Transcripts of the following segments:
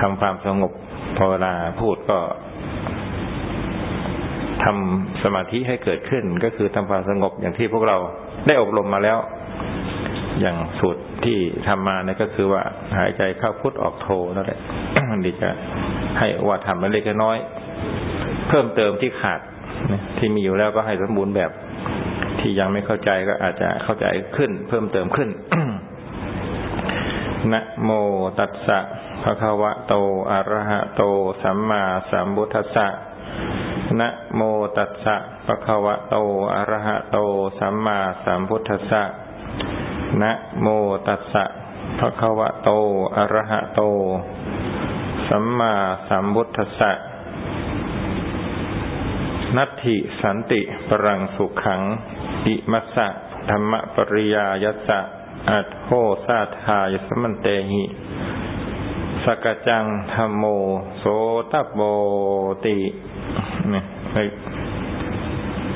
ทำความสงบพอเวลาพูดก็ทำสมาธิให้เกิดขึ้น ก็คือทำความสงบอย่างที่พวกเราได้อบรมมาแล้ว อย่างสูตรที่ทำมาเนี่ยก็คือว่าหายใจเข้าพุทออกโทนั่นแหละดีจะให้ว่าทำเล็กน้อย เพิ่มเติมที่ขาดที่มีอยู่แล้วก็ให้สมบูรณ์แบบที่ยังไม่เข้าใจก็อาจจะเข้าใจขึ้น เพิ่มเติมขึ้น นะโมตัสสะภะคะวะโต อะระหะโต สัมมาสัมพุทธัสสะนะโมตัสสะภะคะวะโต อะระหะโต สัมมาสัมพุทธัสสะนะโมตัสสะภะคะวะโต อะระหะโต สัมมาสัมพุทธัสสะนัตถิสันติปรังสุขังอิมัสสะธรรมปริยายัสสะ อัตโหสาทายสมันเตหิสกจังธรรมโม โสตโบตินี่ไป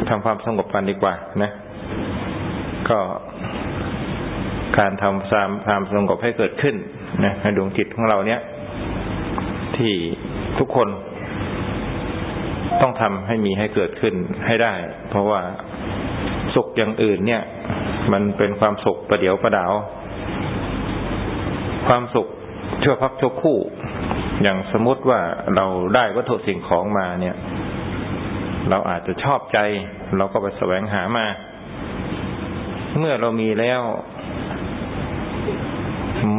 ทำความสงบกันดีกว่า นะ ก็การทำสามความสงบให้เกิดขึ้นนะในดวงจิตของเราเนี้ยที่ทุกคนต้องทำให้มีให้เกิดขึ้นให้ได้ เพราะว่า สุขอย่างอื่นเนี่ย มันเป็นความสุขประเดี๋ยวประดาว ความสุขชั่วพักชั่วคู่ อย่างสมมติว่าเราได้วัตถุสิ่งของมาเนี่ย เราอาจจะชอบใจ เราก็ไปแสวงหามา เมื่อเรามีแล้ว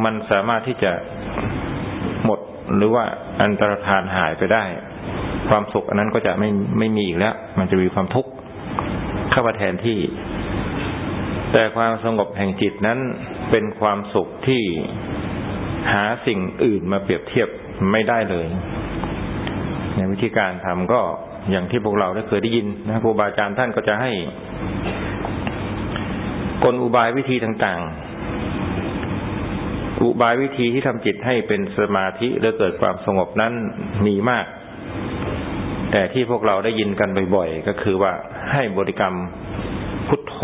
มันสามารถที่จะหมดหรือว่าอันตรธานหายไปได้ ความสุขอันนั้นก็จะไม่ไม่มีอีกแล้ว มันจะมีความทุกข์ เข้ามาแทนที่ แต่ความสงบแห่งจิตนั้นเป็นความสุขที่หาสิ่งอื่นมาเปรียบเทียบไม่ได้เลยในวิธีการทำก็อย่างที่พวกเราได้เคยได้ยินนะครูบาอาจารย์ท่านก็จะให้กลอุบายวิธีต่างๆ อุบายวิธีที่ทำจิตให้เป็นสมาธิและเกิดความสงบนั้นมีมาก แต่ที่พวกเราได้ยินกันบ่อยๆ ก็คือว่าให้บริกรรมพุทโธ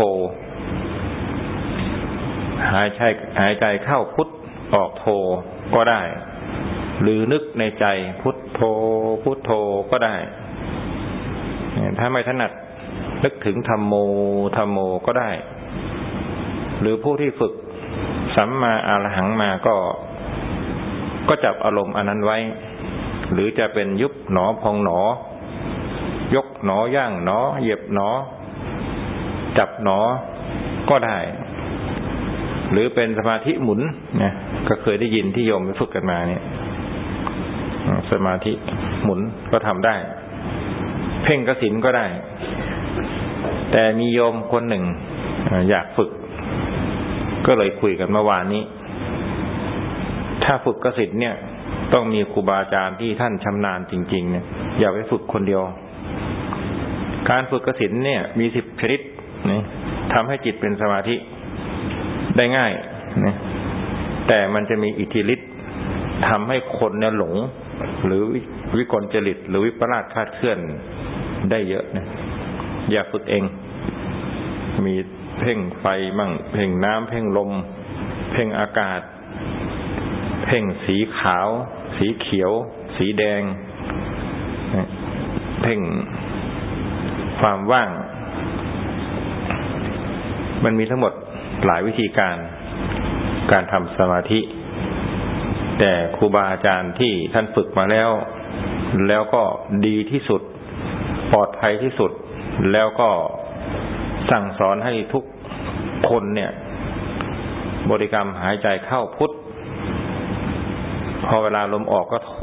หายใจหายใจเข้าพุทออกโธก็ได้ หรือนึกในใจพุทโธพุทโธก็ได้ ถ้าไม่ถนัดนึกถึงธรรมโมธรรมโมก็ได้ หรือผู้ที่ฝึกสัมมาอารหังมาก็ ก็จับอารมณ์อันนั้นไว้ หรือจะเป็นยุบหนอพองหนอ ยกหนอย่างหนอ เหยียบหนอ จับหนอก็ได้ หรือเป็นสมาธิหมุนนะก็เคยได้ยินที่โยมไปฝึกกันมาเนี่ยสมาธิหมุนก็ทำได้ เพ่งกสินก็ได้ แต่มีโยมคนหนึ่งอยากฝึก ก็เลยคุยกันเมื่อวานนี้ ถ้าฝึกกสินเนี่ย ต้องมีครูบาอาจารย์ที่ท่านชำนาญจริง ๆ เนี่ยอย่าไปฝึกคนเดียว การฝึกกสินเนี่ย มีสิบชนิดนี่ทำให้จิตเป็นสมาธิได้ง่ายนะแต่มันจะมีอิทธิฤทธิ์ทำให้คนเนี่ยหลง หรือวิกลจริต หรือวิปลาสคาดเคลื่อนได้เยอะนะอย่าฝึกเอง มีเพ่งไฟมั่ง เพ่งน้ำเพ่งลม เพ่งอากาศ เพ่งสีขาว สีเขียว สีแดง เพ่ง ความว่าง มันมีทั้งหมดหลายวิธีการการทำสมาธิ แต่ครูบาอาจารย์ที่ท่านฝึกมาแล้ว แล้วก็ดีที่สุด ปลอดภัยที่สุด แล้วก็สั่งสอนให้ทุกคนเนี่ย บริกรรมหายใจเข้าพุทธพอเวลาลมออกก็โท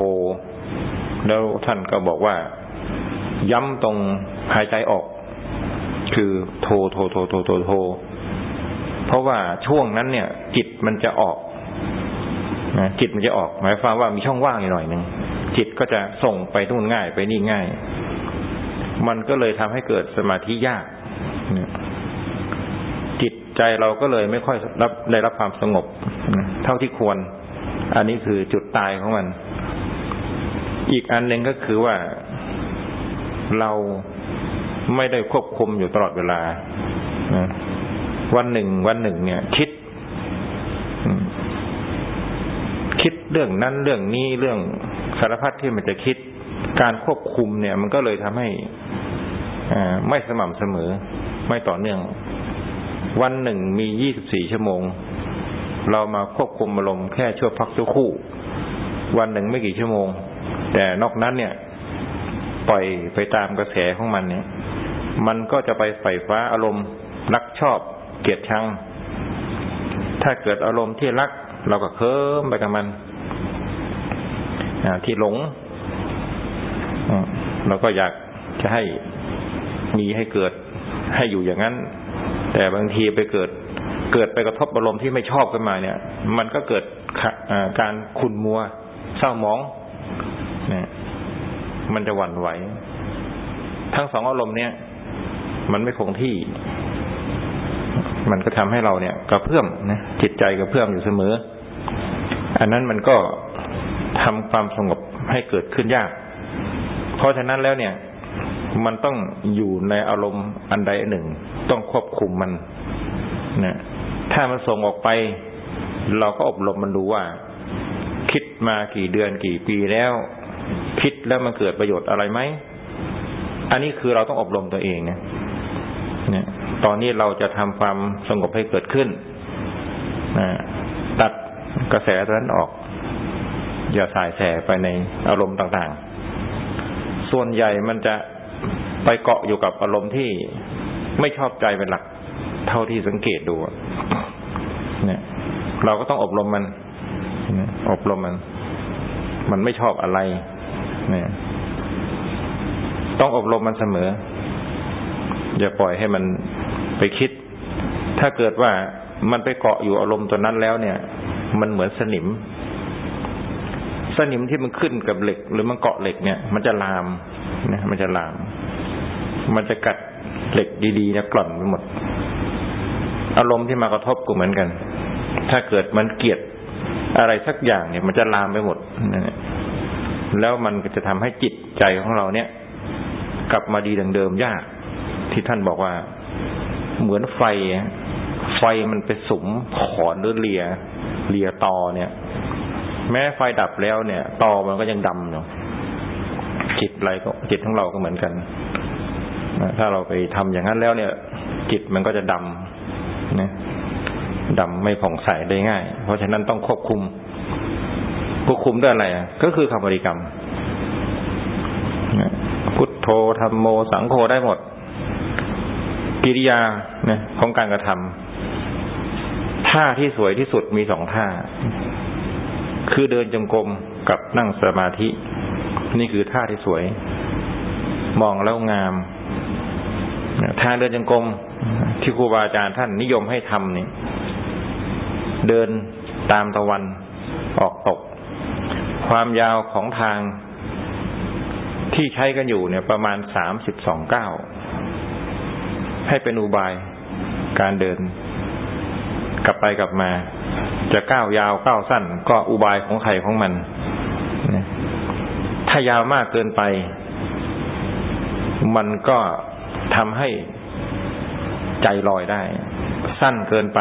แล้วท่านก็บอกว่า ย้ำตรงหายใจออก คือโทโทโทโทโทโท เพราะว่าช่วงนั้นเนี่ย จิตมันจะออกนะจิตมันจะออก หมายความว่ามีช่องว่างอยู่หน่อยหนึ่งจิตก็จะส่งไปนู่นง่ายไปนี่ง่าย มันก็เลยทำให้เกิดสมาธิยากจิตใจเราก็เลยไม่ค่อยรับได้รับความสงบเท่าที่ควร อันนี้คือจุดตายของมัน อีกอันหนึ่งก็คือว่า เราไม่ได้ควบคุมอยู่ตลอดเวลาวันหนึ่ง วันหนึ่ง เนี่ย คิดคิดเรื่องนั้นเรื่องนี้เรื่องสารพัดที่มันจะคิด การควบคุมเนี่ย มันก็เลยทำให้ไม่สม่ำเสมอ ไม่ต่อเนื่อง วันหนึ่งมียี่สิบสี่ชั่วโมง เรามาควบคุมอารมณ์แค่ชั่วพักชั่วคู่ วันหนึ่งไม่กี่ชั่วโมง แต่นอกนั้นเนี่ย ปล่อยไปตามกระแสของมันเนี่ย มันก็จะไปไฟฟ้าอารมณ์รักชอบเกลียดชัง ถ้าเกิดอารมณ์ที่รัก เราก็เคิมไปกับมันที่หลงเราก็อยากจะให้มีให้เกิดให้อยู่อย่างนั้น แต่บางทีไปเกิดเกิดไปกระทบอารมณ์ที่ไม่ชอบขึ้นมาเนี่ย มันก็เกิดการขุนมัว เศร้าหมองเนี่ย มันจะหวั่นไหว ทั้งสองอารมณ์เนี่ย มันไม่คงที่ มันก็ทำให้เราเนี่ยกระเพื่อมนะจิตใจกระเพื่อมอยู่เสมอ อันนั้นมันก็ทำความสงบให้เกิดขึ้นยาก เพราะฉะนั้นแล้วเนี่ย มันต้องอยู่ในอารมณ์อันใดหนึ่ง ต้องควบคุมมันนะถ้ามันส่งออกไป เราก็อบรมมันดูว่า คิดมากี่เดือนกี่ปีแล้ว คิดแล้วมันเกิดประโยชน์อะไรไหม อันนี้คือเราต้องอบรมตัวเองเนี่ยตอนนี้เราจะทำความสงบให้เกิดขึ้นนะตัดกระแสนั้นออก อย่าสายแสไปในอารมณ์ต่างๆ ส่วนใหญ่มันจะไปเกาะอยู่กับอารมณ์ที่ไม่ชอบใจเป็นหลัก เท่าที่สังเกตดูเนี่ย เราก็ต้องอบรมมันอบรมมัน มันไม่ชอบอะไร เนี่ยต้องอบรมมันเสมอ อย่าปล่อยให้มันไปคิด ถ้าเกิดว่ามันไปเกาะอยู่อารมณ์ตัวนั้นแล้วเนี่ย มันเหมือนสนิม สนิมที่มันขึ้นกับเหล็ก หรือมันเกาะเหล็กเนี่ย มันจะลามนะมันจะลาม มันจะกัดเหล็กดีๆเนี่ยกล่อนไปหมด อารมณ์ที่มากระทบก็เหมือนกัน ถ้าเกิดมันเกลียดอะไรสักอย่างเนี่ย มันจะลามไปหมด แล้วมันจะทำให้จิตใจของเราเนี่ย กลับมาดีดังเดิมยาก ที่ท่านบอกว่าเหมือนไฟ ไฟมันไปสุมถอนหรือเลียเลียตอเนี่ย แม้ไฟดับแล้วเนี่ยตอมันก็ยังดำอยู่จิตอะไรก็จิตของเราก็เหมือนกันถ้าเราไปทำอย่างนั้นแล้วเนี่ย จิตมันก็จะดำนะดำไม่ผ่องใสได้ง่าย เพราะฉะนั้นต้องควบคุม ควบคุมด้วยอะไรก็คือคำบริกรรมพุทโธธรรมโมสังโฆได้หมด กิริยาเนี่ยของการกระทำท่าที่สวยที่สุดมีสองท่า คือเดินจงกรมกับนั่งสมาธิ นี่คือท่าที่สวย มองแล้วงามทางเดินจงกรมที่ครูบาอาจารย์ท่านนิยมให้ทำนี่เดินตามตะวันออกตก ความยาวของทางที่ใช้กันอยู่เนี่ยประมาณสามสิบสองเก้าให้เป็นอุบายการเดิน กลับไปกลับมา จะก้าวยาวก้าวสั้น ก็อุบายของใครของมัน ถ้ายาวมากเกินไป มันก็ทำให้ใจลอยได้ สั้นเกินไป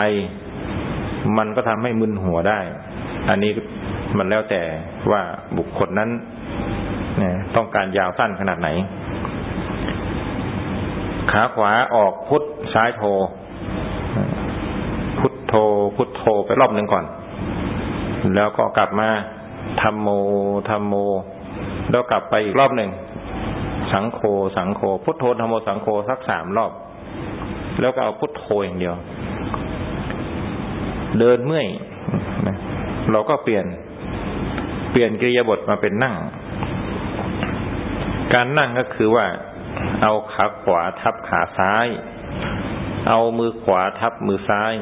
มันก็ทำให้มึนหัวได้ อันนี้ มันแล้วแต่ว่าบุคคลนั้นต้องการยาวสั้นขนาดไหน ขาขวาออกพุทธซ้ายโท พุทโทพุทโทไปรอบหนึ่งก่อน แล้วก็กลับมาทำโมทำโม แล้วกลับไปอีกรอบหนึ่ง สังโฆสังโฆพุทโธธรรมโมสังโฆสักสามรอบ แล้วก็เอาพุทโธอย่างเดียว เดินเมื่อยเราก็เปลี่ยน ปลี่ยนกิริยาบทมาเป็นนั่ง การนั่งก็คือว่า เอาขาขวาทับขาซ้าย เอามือขวาทับมือซ้าย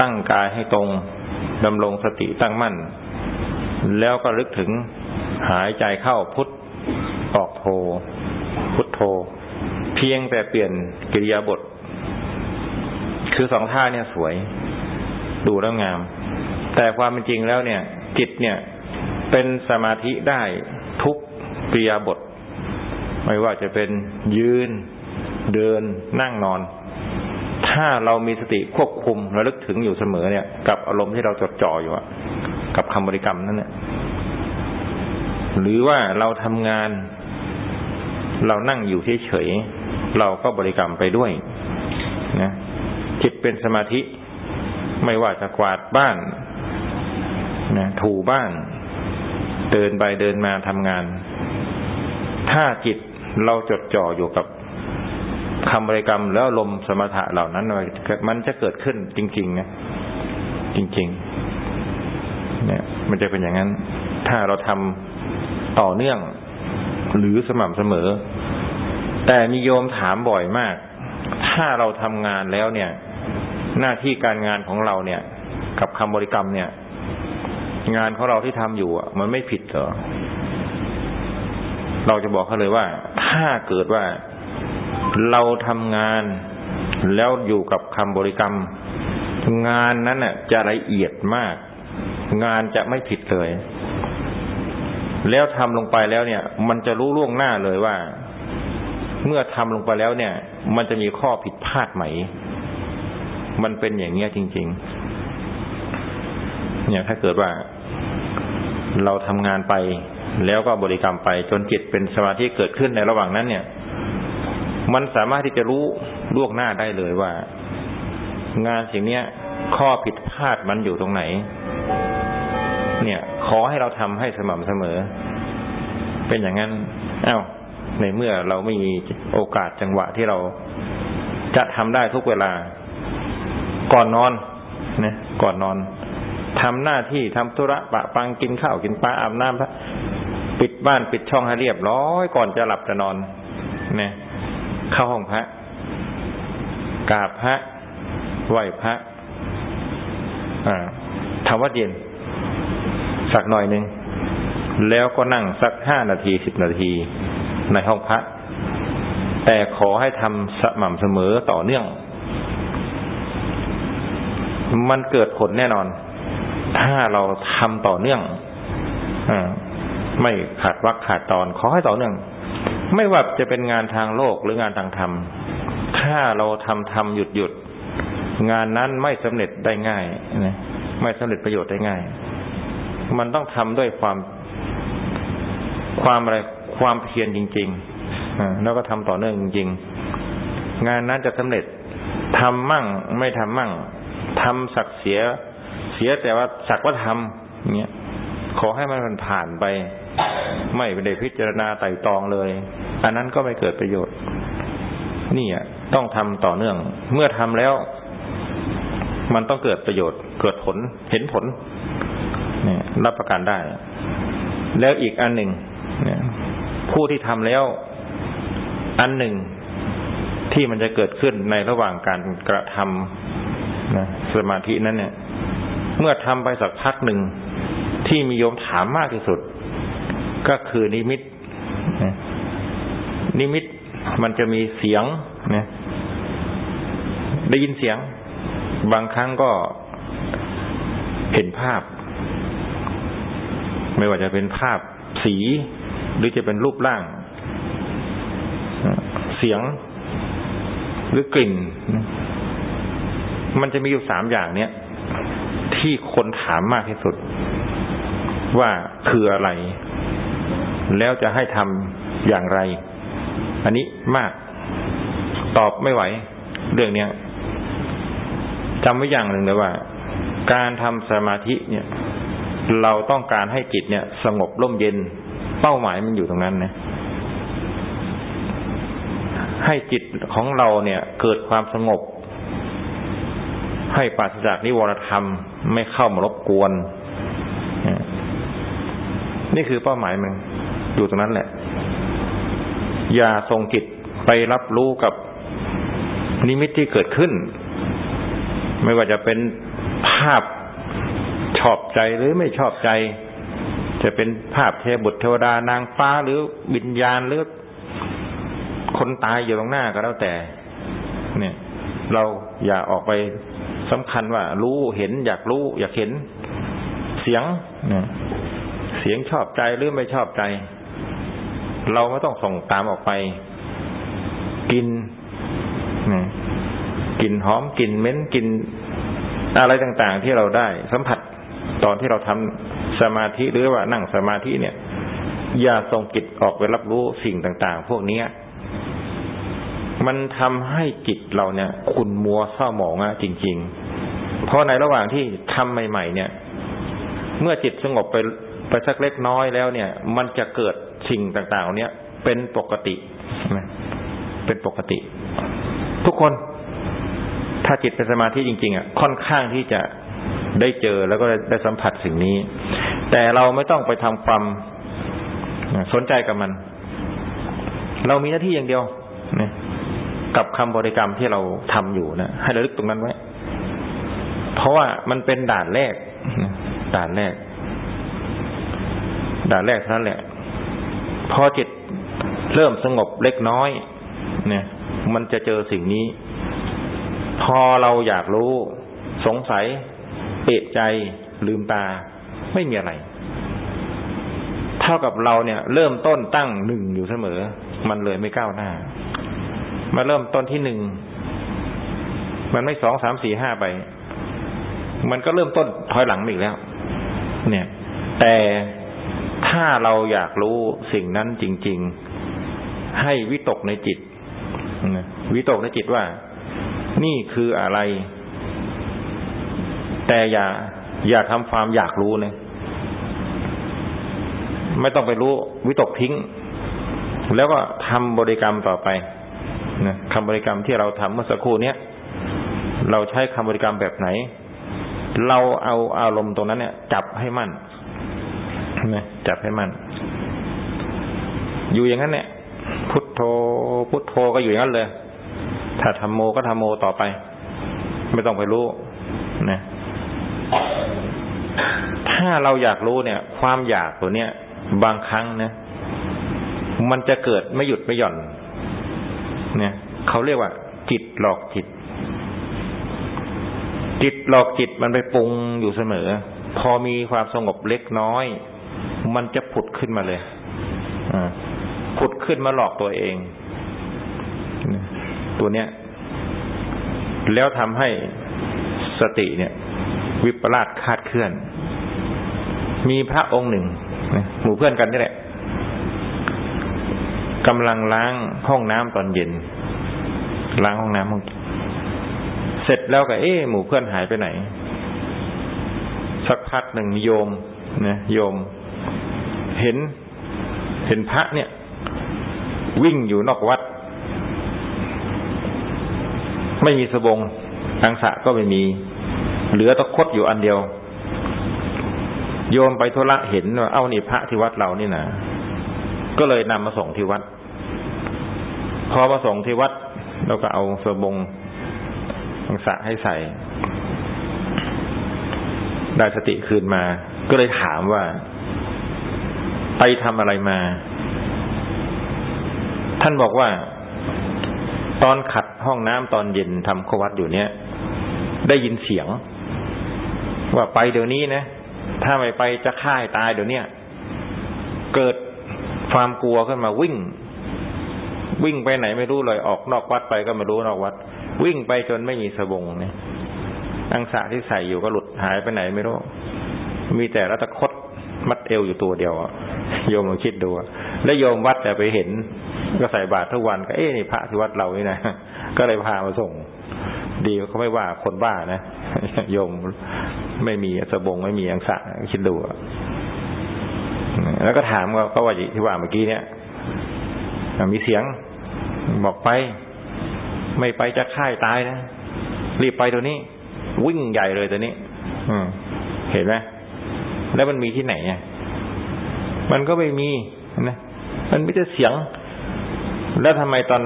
ตั้งกายให้ตรงดำรงสติตั้งมั่น แล้วก็ลึกถึงหายใจเข้าพุทออกโท พุทโธเพียงแต่เปลี่ยนกิริยาบท คือสองท่าเนี่ยสวย ดูแล้วงาม แต่ความเป็นจริงแล้วเนี่ย จิตเนี่ย เป็นสมาธิได้ทุกกิริยาบท ไม่ว่าจะเป็นยืน เดินนั่งนอน ถ้าเรามีสติควบคุมระลึกถึงอยู่เสมอเนี่ย กับอารมณ์ที่เราจดจ่ออยู่กับคำบริกรรมนั่นแหละหรือว่าเราทำงาน เรานั่งอยู่เฉยๆเราก็บริกรรมไปด้วยนะจิตเป็นสมาธิ ไม่ว่าจะกวาดบ้านนะถูบ้าน เดินไปเดินมาทำงาน ถ้าจิตเราจดจ่ออยู่กับคำบริกรรมแล้วลมสมถะเหล่านั้น มันจะเกิดขึ้นจริงๆนะจริง ๆ เนี่ย มันจะเป็นอย่างนั้น ถ้าเราทำต่อเนื่อง หรือสม่ำเสมอ แต่มีโยมถามบ่อยมาก ถ้าเราทำงานแล้วเนี่ย หน้าที่การงานของเราเนี่ย กับคำบริกรรมเนี่ย งานของเราที่ทำอยู่มันไม่ผิดเหรอเราจะบอกเขาเลยว่า ถ้าเกิดว่าเราทำงานแล้วอยู่กับคำบริกรรม งานนั้นน่ะ จะละเอียดมาก งานจะไม่ผิดเลย แล้วทำลงไปแล้วเนี่ย มันจะรู้ล่วงหน้าเลยว่า เมื่อทำลงไปแล้วเนี่ย มันจะมีข้อผิดพลาดไหม มันเป็นอย่างเงี้ยจริง ๆ เนี่ยถ้าเกิดว่า เราทำงานไป แล้วก็บริกรรมไป จนจิตเป็นสมาธิเกิดขึ้นในระหว่างนั้น เนี่ย มันสามารถที่จะรู้ล่วงหน้าได้เลยว่า งานสิ่งนี้ยข้อผิดพลาดมันอยู่ตรงไหน เนี่ย ขอให้เราทำให้สม่ำเสมอ เป็นอย่างนั้น เอา้า ในเมื่อเราไม่มีโอกาสจังหวะที่เราจะทำได้ทุกเวลา ก่อนนอนเนี่ยก่อนนอน ทำหน้าที่ทำธุระปะปังกินข้าวกินปลาอาบน้ำปิดบ้านปิดช่องให้เรียบร้อยก่อนจะหลับจะนอนเนี่ยเข้าห้องพระกราบพระไหว้พระทำวัดเย็น สักหน่อยหนึ่งแล้วก็นั่งสักห้านาทีสิบนาที ในห้องพระ แต่ขอให้ทำสม่ำเสมอต่อเนื่อง มันเกิดผลแน่นอน ถ้าเราทำต่อเนื่องอไม่ขาดวักขาดตอน ขอให้ต่อเนื่อง ไม่ว่าจะเป็นงานทางโลกหรืองานทางธรรม ถ้าเราทำทำหยุดหยุดงานนั้นไม่สำเร็จได้ง่ายนะไม่สำเร็จประโยชน์ได้ง่าย มันต้องทำด้วยความ ความอะไรความเพียรจริงๆอแล้วก็ทำต่อเนื่องจริงๆ งานนั้นจะสำเร็จทำมั่งไม่ทำมั่งทำสักเสีย สียแต่ว่าสักว่าทำเงี้ยขอให้มันผ่านไป ไม่ได้พิจารณาไต่ตองเลย อันนั้นก็ไม่เกิดประโยชน์ นี่อะต้องทำต่อเนื่อง เมื่อทำแล้ว มันต้องเกิดประโยชน์ เกิดผลเห็นผลเนี่ยรับประกันได้ แล้วอีกอันหนึ่งเนี่ยผู้ที่ทำแล้ว อันหนึ่งที่มันจะเกิดขึ้นในระหว่างการกระทำนะสมาธินั้นเนี่ย เมื่อทำไปสักพักหนึ่งที่มีโยมถามมากที่สุด ก็คือนิมิตนิมิตมันจะมีเสียงนะได้ยินเสียง บางครั้งก็เห็นภาพ ไม่ว่าจะเป็นภาพสีหรือจะเป็นรูปร่าง เสียงหรือกลิ่น มันจะมีอยู่สามอย่างเนี้ย ที่คนถามมากที่สุด ว่าคืออะไร แล้วจะให้ทำอย่างไร อันนี้มาก ตอบไม่ไหว เรื่องเนี้ยจำไว้อย่างหนึ่งเลยว่า การทำสมาธิเนี่ย เราต้องการให้จิตเนี่ย สงบร่มเย็น เป้าหมายมันอยู่ตรงนั้นนะให้จิตของเราเนี่ย เกิดความสงบ ให้ปราศจากนิวรธรรม ไม่เข้ามารบกวน นี่คือเป้าหมายมันอยู่ตรงนั้นแหละ อย่าทรงจิตไปรับรู้กับนิมิตที่เกิดขึ้น ไม่ว่าจะเป็นภาพชอบใจหรือไม่ชอบใจ จะเป็นภาพเทบุตรเทวดานางฟ้าหรือวิญญาณหรือคนตายอยู่ตรงหน้าก็แล้วแต่ เนี่ย เราอย่าออกไป สำคัญว่า รู้เห็น อยากรู้ อยากเห็น เสียงเนี่ยเสียงชอบใจหรือไม่ชอบใจ เราไม่ต้องส่งตามออกไป กินกลิ่นหอมกลิ่นเหม็นกลิ่นอะไรต่างๆ ที่เราได้ สัมผัสตอนที่เราทำสมาธิหรือว่านั่งสมาธิเนี่ย อย่าส่งจิตออกไปรับรู้สิ่งต่าง ๆ พวกนี้มันทำให้จิตเราเนี่ย คุณมัวเศร้าหมองอะจริง ๆ เพราะในระหว่างที่ทำใหม่ ๆ เนี่ย เมื่อจิตสงบไปไปสักเล็กน้อยแล้วเนี่ย มันจะเกิดสิ่งต่างๆเนี้ยเป็นปกติเป็นปกติ ทุกคน ถ้าจิตเป็นสมาธิจริง ๆ อะ ค่อนข้างที่จะได้เจอแล้วก็ได้สัมผัสสิ่งนี้ แต่เราไม่ต้องไปทำความสนใจกับมัน เรามีหน้าที่อย่างเดียวนกับคำบริกรรมที่เราทำอยู่นะให้ระลึกตรงนั้นไว้ เพราะว่ามันเป็นด่านแรกด่านแรก ด่านแรกเท่านั้นแหละ พอจิตเริ่มสงบเล็กน้อย เนี่ย มันจะเจอสิ่งนี้ พอเราอยากรู้ สงสัย เปะใจ ลืมตา ไม่มีอะไร เท่ากับเราเนี่ย เริ่มต้นตั้งหนึ่งอยู่เสมอ มันเลยไม่ก้าวหน้า มาเริ่มต้นที่หนึ่ง มันไม่สองสามสี่ห้าไป มันก็เริ่มต้นถอยหลังอีกแล้ว เนี่ย แต่ถ้าเราอยากรู้สิ่งนั้นจริง ๆ ให้วิตกในจิตวิตกในจิตว่า นี่คืออะไร แต่อย่า อย่าทำความอยากรู้เลยไม่ต้องไปรู้ วิตกทิ้ง แล้วก็ทำบริกรรมต่อไปนะคำบริกรรมที่เราทำเมื่อสักครู่นี้เราใช้คำบริกรรมแบบไหน เราเอาอารมณ์ตรงนั้นเนี่ย จับให้มั่นนะจับให้มั่น อยู่อย่างนั้นเนี่ย พุทโธ พุทโธก็อยู่อย่างนั้นเลย ถ้าทำโมก็ทำโมต่อไป ไม่ต้องไปรู้นะถ้าเราอยากรู้เนี่ย ความอยากตัวเนี้ยบางครั้งนะมันจะเกิดไม่หยุดไม่หย่อน เนี่ยเขาเรียกว่า จิตหลอกจิต จิตหลอกจิตมันไปปรุงอยู่เสมอ พอมีความสงบเล็กน้อย มันจะผุดขึ้นมาเลยผุดขึ้นมาหลอกตัวเอง ตัวเนี้ย แล้วทำให้สติเนี่ย วิปลาสคาดเคลื่อน มีพระองค์หนึ่งหมู่เพื่อนกันนี่แหละกำลังล้างห้องน้ำตอนเย็น ล้างห้องน้ำห้อง เสร็จแล้วก็เอ๊หมู่เพื่อนหายไปไหน สักพักหนึ่งโยมนะโยม เห็นเห็นพระเนี่ย วิ่งอยู่นอกวัด ไม่มีสบงอังสะก็ไม่มี เหลือตะคดอยู่อันเดียว โยมไปธุระเห็นว่าเอานี่พระที่วัดเรานี่นะก็เลยนำมาส่งที่วัด พอมาส่งที่วัดเราก็เอาสบง สังสะให้ใส่ ได้สติคืนมา ก็เลยถามว่า ไปทำอะไรมา ท่านบอกว่า ตอนขัดห้องน้ำตอนเย็นทำขวัดอยู่เนี้ยได้ยินเสียง ว่าไปเดี๋ยวนี้นะ ถ้าไม่ไปจะฆ่าตายเดี๋ยวนี้เกิดความกลัวขึ้นมาวิ่ง วิ่งไปไหนไม่รู้เลยออกนอกวัดไปก็ไม่รู้นอกวัด วิ่งไปจนไม่มีสบงเนี่ยอังสะที่ใส่อยู่ก็หลุดหายไปไหนไม่รู้ มีแต่รัตคดมัดเอวอยู่ตัวเดียวโยมลองคิดดูแล้วโยมวัดแต่ไปเห็น ก็ใส่บาตรทุกวันก็เอ๊ะนี่พระที่วัดเรานี่นะก็เลยพามาส่ง ดีเขาไม่ว่าคนบ้านะโยมไม่มีสบงไม่มีอังสะคิดดูแล้วก็ถามก็ว่าที่ว่าเมื่อกี้เนี่ย มีเสียง บอกไป ไม่ไปจะค่ายตายนะรีบไปตัวนี้ วิ่งใหญ่เลยตัวนี้ อืม เห็นไหมแล้วมันมีที่ไหนอะมันก็ไม่มีนะมันไม่ได้เสียง แล้วทำไมตอน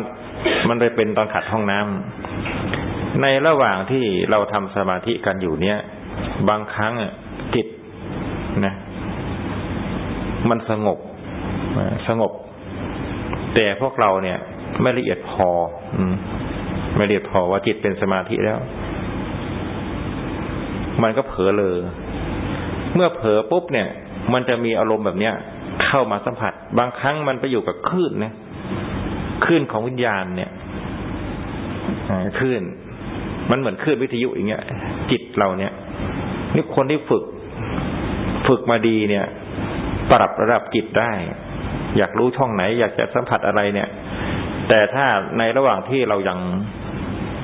มันไปเป็นตอนขัดห้องน้ำในระหว่างที่เราทำสมาธิกันอยู่เนี้ยบางครั้งจิตนะ มันสงบสงบ แต่พวกเราเนี่ย ไม่ละเอียดพอ อืม ไม่ละเอียดพอว่าจิตเป็นสมาธิแล้ว มันก็เผลอเลย เมื่อเผลอปุ๊บเนี่ย มันจะมีอารมณ์แบบเนี้ย เข้ามาสัมผัส บางครั้งมันไปอยู่กับคลื่นนะคลื่นของวิญญาณเนี่ยคลื่น มันเหมือนคลื่นวิทยุอย่างเงี้ย จิตเราเนี่ยนี่คนที่ฝึก ฝึกมาดีเนี่ย ปรับระดับจิตได้ อยากรู้ช่องไหน อยากจะสัมผัสอะไรเนี่ย แต่ถ้าในระหว่างที่เรายัง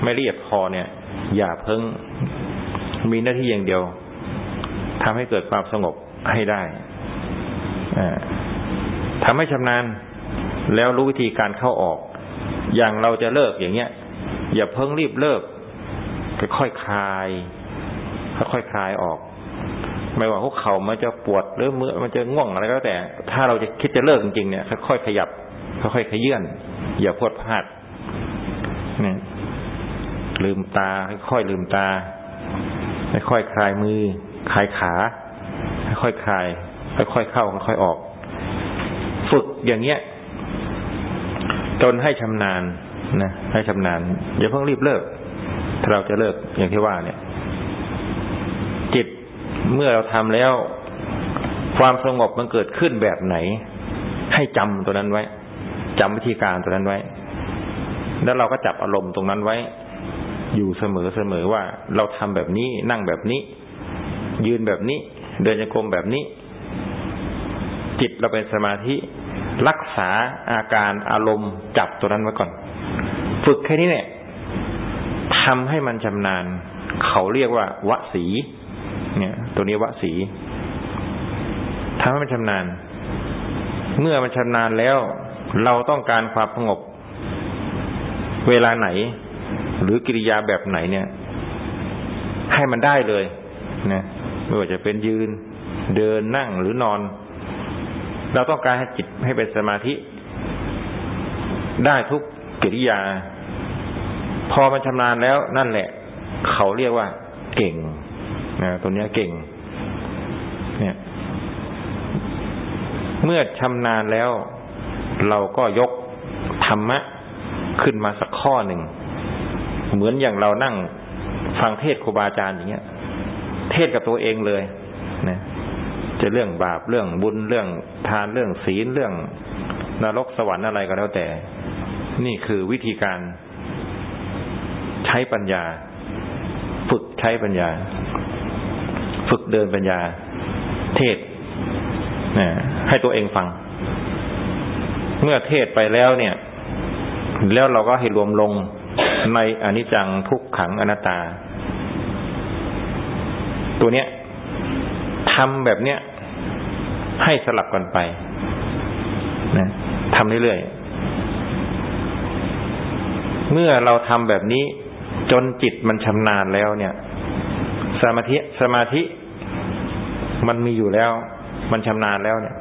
ไม่เรียบพอเนี่ย อย่าเพิ่งมีหน้าที่อย่างเดียวทำให้เกิดความสงบให้ได้ทำให้ชำนาญแล้วรู้วิธีการเข้าออก อย่างเราจะเลิกอย่างเงี้ย อย่าเพิ่งรีบเลิกค่อยๆคลายค่อยๆคลายออก ไม่ว่าหัวเข่ามันจะปวดหรือมือมันจะง่วงอะไรก็แต่ ถ้าเราจะคิดจะเลิกจริงๆเนี่ยค่อยๆขยับค่อยๆขยื่นอย่าพวดพลาดเนี่ยลืมตา ค่อยๆลืมตาค่อยๆคลายมือคลายขาค่อยๆคลาย ค่อยๆเข้าค่อยๆออก ฝึกอย่างเงี้ย จนให้ชำนาญนะให้ชำนาญอย่าเพิ่งรีบเลิก ถ้าเราจะเลิกอย่างที่ว่าเนี่ย เมื่อเราทำแล้ว ความสงบมันเกิดขึ้นแบบไหน ให้จำตัวนั้นไว้จำวิธีการตัวนั้นไว้ แล้วเราก็จับอารมณ์ตรงนั้นไว้ อยู่เสมอเสมอว่าเราทำแบบนี้นั่งแบบนี้ ยืนแบบนี้ เดินจงกรมแบบนี้ จิตเราเป็นสมาธิรักษาอาการอารมณ์จับตัวนั้นไว้ก่อน ฝึกแค่นี้เนี่ยทำให้มันชำนาญ เขาเรียกว่าวสี เนี่ยตัวนี้วสีทำให้มันชำนาญ เมื่อมันชำนาญแล้ว เราต้องการความสงบ เวลาไหน หรือกิริยาแบบไหนเนี่ย ให้มันได้เลยนะไม่ว่าจะเป็นยืน เดินนั่งหรือนอน เราต้องการให้จิตให้เป็นสมาธิ ได้ทุกกิริยา พอมันชำนาญแล้วนั่นแหละ เขาเรียกว่า เก่ง นะตัวเนี้ยเก่ง เนี่ย เมื่อชำนาญแล้ว เราก็ยกธรรมะขึ้นมาสักข้อหนึ่ง เหมือนอย่างเรานั่งฟังเทศครูบาอาจารย์อย่างเงี้ย เทศกับตัวเองเลยนะจะเรื่องบาปเรื่องบุญเรื่องทานเรื่องศีลเรื่องนรกสวรรค์อะไรก็แล้วแต่ นี่คือวิธีการใช้ปัญญา ฝึกใช้ปัญญา ฝึกเดินปัญญา เทศนะให้ตัวเองฟัง เมื่อเทศไปแล้วเนี่ย แล้วเราก็ให้รวมลงในอนิจจังทุกขังอนัตตา ตัวเนี้ยทำแบบเนี้ยให้สลับกันไปนะทำเรื่อยๆ เมื่อเราทำแบบนี้จนจิตมันชำนาญแล้วเนี่ย สมาธิสมาธิ มันมีอยู่แล้ว มันชำนาญแล้วเนี่ย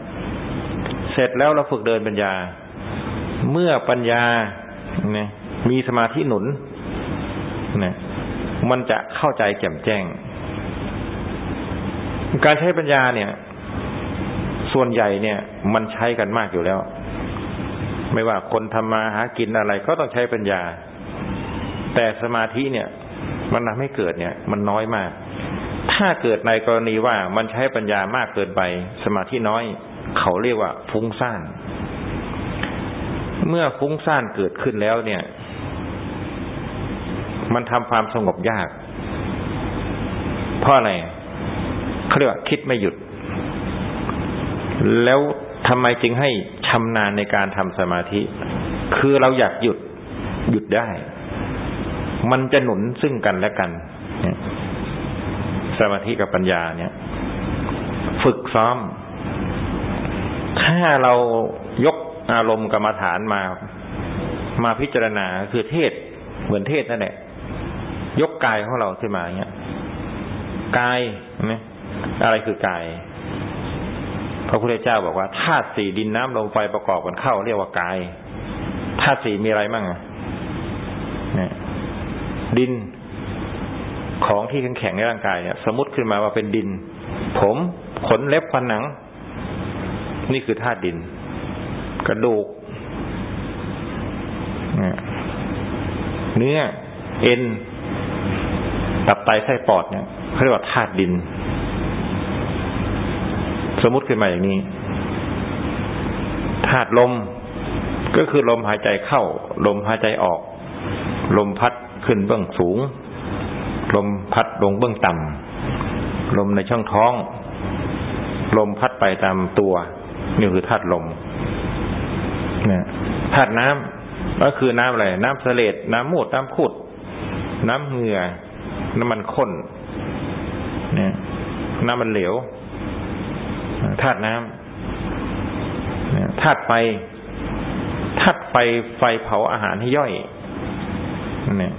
เสร็จแล้วเราฝึกเดินปัญญา เมื่อปัญญาเนี่ยมีสมาธิหนุนเนี่ยมันจะเข้าใจแจ่มแจ้ง การใช้ปัญญาเนี่ย ส่วนใหญ่เนี่ย มันใช้กันมากอยู่แล้ว ไม่ว่าคนทำมาหากินอะไรก็ต้องใช้ปัญญา แต่สมาธิเนี่ย มันทำให้เกิดเนี่ย มันน้อยมาก ถ้าเกิดในกรณีว่ามันใช้ปัญญามากเกินไป สมาธิน้อย เขาเรียกว่าฟุ้งซ่าน เมื่อฟุ้งซ่านเกิดขึ้นแล้วเนี่ย มันทำความสงบยาก เพราะอะไรเขาเรียกว่าคิดไม่หยุด แล้วทำไมจึงให้ชำนาญในการทำสมาธิ คือเราอยากหยุดหยุดได้ มันจะหนุนซึ่งกันและกัน สมาธิกับปัญญาเนี่ย ฝึกซ้อม ถ้าเรายกอารมณ์กรรมฐานมา มาพิจารณาคือเทศ เหมือนเทศนั่นแหละยกกายของเราขึ้นมาเนี่ยกายนะอะไรคือกาย พระพุทธเจ้าบอกว่าธาตุสี่ดินน้ำลมไฟประกอบกันเข้า เรียกว่ากายธาตุสี่มีอะไรมั่งอะดิน ของที่แข็งแข็งในร่างกายเนี่ย สมมติขึ้นมาว่าเป็นดิน ผมขนเล็บฟันหนัง นี่คือธาตุดิน กระดูกเนื้อเอ็นตับไตไส้ปอดเนี่ยเขาเรียกว่าธาตุดิน สมมติขึ้นมาอย่างนี้ธาตุลม ก็คือลมหายใจเข้า ลมหายใจออก ลมพัดขึ้นเบื้องสูง ลมพัดลงเบื้องต่ำลมในช่องท้อง ลมพัดไปตามตัวนี่คือธาตุลมนี่ยธาตุน้ำก็คือน้ำอะไร น้ำเสลดน้ำมูด น้ำขุด น้ำเหงื่อ น้ำมันข้นนี่ยน้ำมันเหลวธาตุน้ำธาตุไฟธาตุไฟไฟเผาอาหารให้ย่อยนี่ย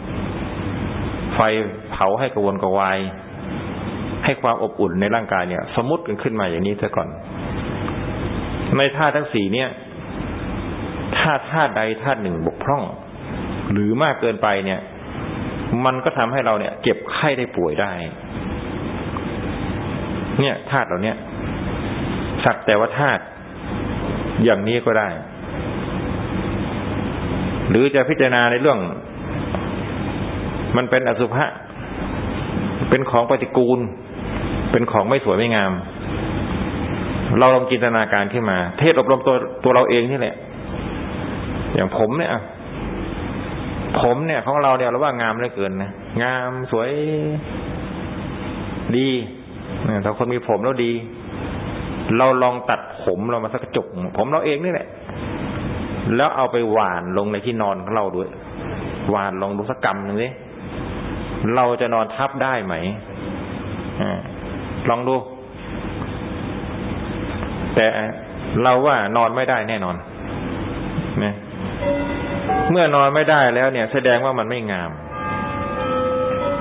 ไฟ เผาให้กระวนกระวายให้ความอบอุ่นในร่างกายเนี่ย สมมติกันขึ้นมาอย่างนี้ซะก่อน ในธาตุทั้งสี่เนี่ยถ้าธาตุใดธาตุหนึ่งบกพร่อง หรือมากเกินไปเนี่ย มันก็ทำให้เราเนี่ย เจ็บไข้ได้ป่วยได้ เนี่ยธาตุเหล่านี้สักแต่ว่าธาตุอย่างนี้ก็ได้ หรือจะพิจารณาในเรื่อง มันเป็นอสุภะ เป็นของปฏิกูล เป็นของไม่สวยไม่งาม เราลองจินตนาการขึ้นมา เทศอบรมตัวตัวเราเองนี่แหละ อย่างผมเนี่ยผมเนี่ยของเราเนี่ยเราว่างามเหลือเกินนะงามสวยดีถ้าคนมีผมแล้วดี เราลองตัดผมเรามาสักจุกผมเราเองนี่แหละ แล้วเอาไปหวานลงในที่นอนของเราด้วย หวานลงดูสักกรรมหนึ่งสิ เราจะนอนทับได้ไหมอลองดู แต่เราว่านอนไม่ได้แน่นอนนะเมื่อนอนไม่ได้แล้วเนี่ย แสดงว่ามันไม่งาม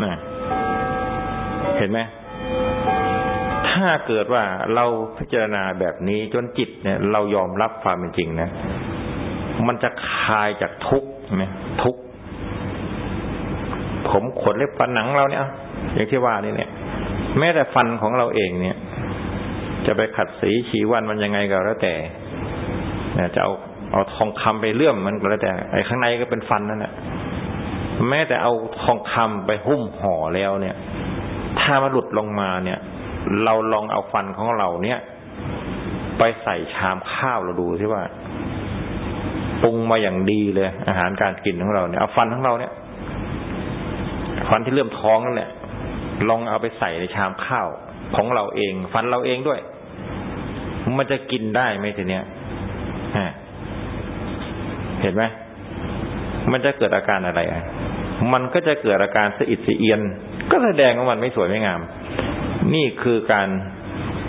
นะเห็นไหมถ้าเกิดว่าเราพิจารณาแบบนี้จนจิตเนี่ย เรายอมรับความเป็นจริงนะมันจะคลายจากทุกข์นะทุกข์ ผมขนเล็บฟันหนังเราเนี่ยอย่างที่ว่านี่เนี่ย แม้แต่ฟันของเราเองเนี่ย จะไปขัดสีฉีวันมันยังไงก็แล้วแต่จะเอาเอาทองคำไปเลื่อมมันก็แล้วแต่ ไอ้ข้างในก็เป็นฟันนั่นแหละแม้แต่เอาทองคำไปหุ้มห่อแล้วเนี่ย ถ้ามันหลุดลงมาเนี่ย เราลองเอาฟันของเราเนี่ย ไปใส่ชามข้าวเราดูที่ว่าปรุงมาอย่างดีเลย อาหารการกินของเราเนี่ยเอาฟันของเราเนี่ย ฟันที่เริ่มท้องนั่นแหละลองเอาไปใส่ในชามข้าวของเราเอง ฟันเราเองด้วย มันจะกินได้ไหมทีเนี้ยเห็นไหมมันจะเกิดอาการอะไรอะมันก็จะเกิดอาการสะอิดสะเอียน ก็แสดงว่ามันไม่สวยไม่งาม นี่คือการ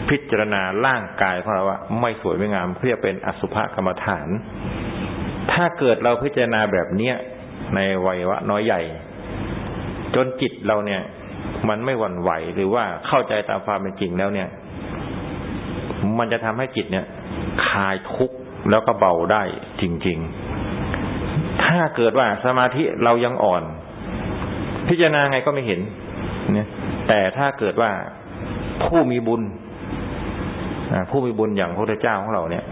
พิจารณาร่างกายของเราว่าไม่สวยไม่งามเพื่อเป็นอสุภกรรมฐาน ถ้าเกิดเราพิจารณาแบบเนี้ยในวัยวะน้อยใหญ่ จนจิตเราเนี่ย มันไม่หวั่นไหวหรือว่าเข้าใจตามความเป็นจริงแล้วเนี่ย มันจะทำให้จิตเนี่ยคลายทุกข์แล้วก็เบาได้จริง ๆ ถ้าเกิดว่าสมาธิเรายังอ่อน พิจารณาไงก็ไม่เห็นเนี่ยแต่ถ้าเกิดว่าผู้มีบุญผู้มีบุญอย่างพระพุทธเจ้าของเราเนี่ย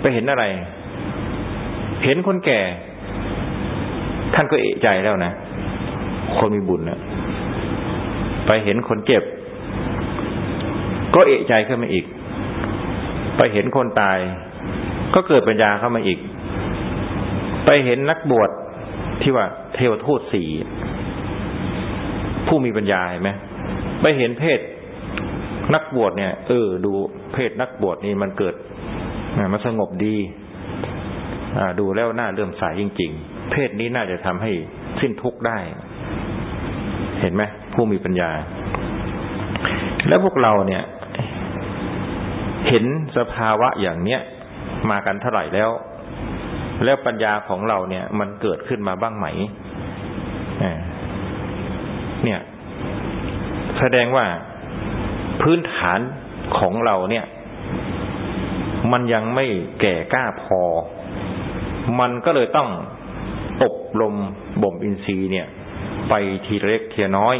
ไปเห็นอะไร เห็นคนแก่ ท่านก็เอะใจแล้วนะ คนมีบุญนะไปเห็นคนเจ็บ ก็เอะใจขึ้นมาอีก ไปเห็นคนตาย ก็เกิดปัญญาเข้ามาอีก ไปเห็นนักบวชที่ว่าเทวทูตสี่ผู้มีปัญญาเห็นไหมไปเห็นเพศนักบวชเนี่ย เออ ดูเพศนักบวชนี่มันเกิดมันสงบดี อ่า ดูแล้วน่าเลื่อมใสจริง ๆ เพศนี้น่าจะทำให้สิ้นทุกข์ได้ เห็นไหมผู้มีปัญญา แล้วพวกเราเนี่ย เห็นสภาวะอย่างเนี้ยมากันเท่าไหร่แล้ว แล้วปัญญาของเราเนี่ย มันเกิดขึ้นมาบ้างไหมเนี่ย แสดงว่าพื้นฐานของเราเนี่ย มันยังไม่แก่กล้าพอ มันก็เลยต้อง อบรมบ่มอินทรีย์เนี่ย ไปทีเล็กทีน้อย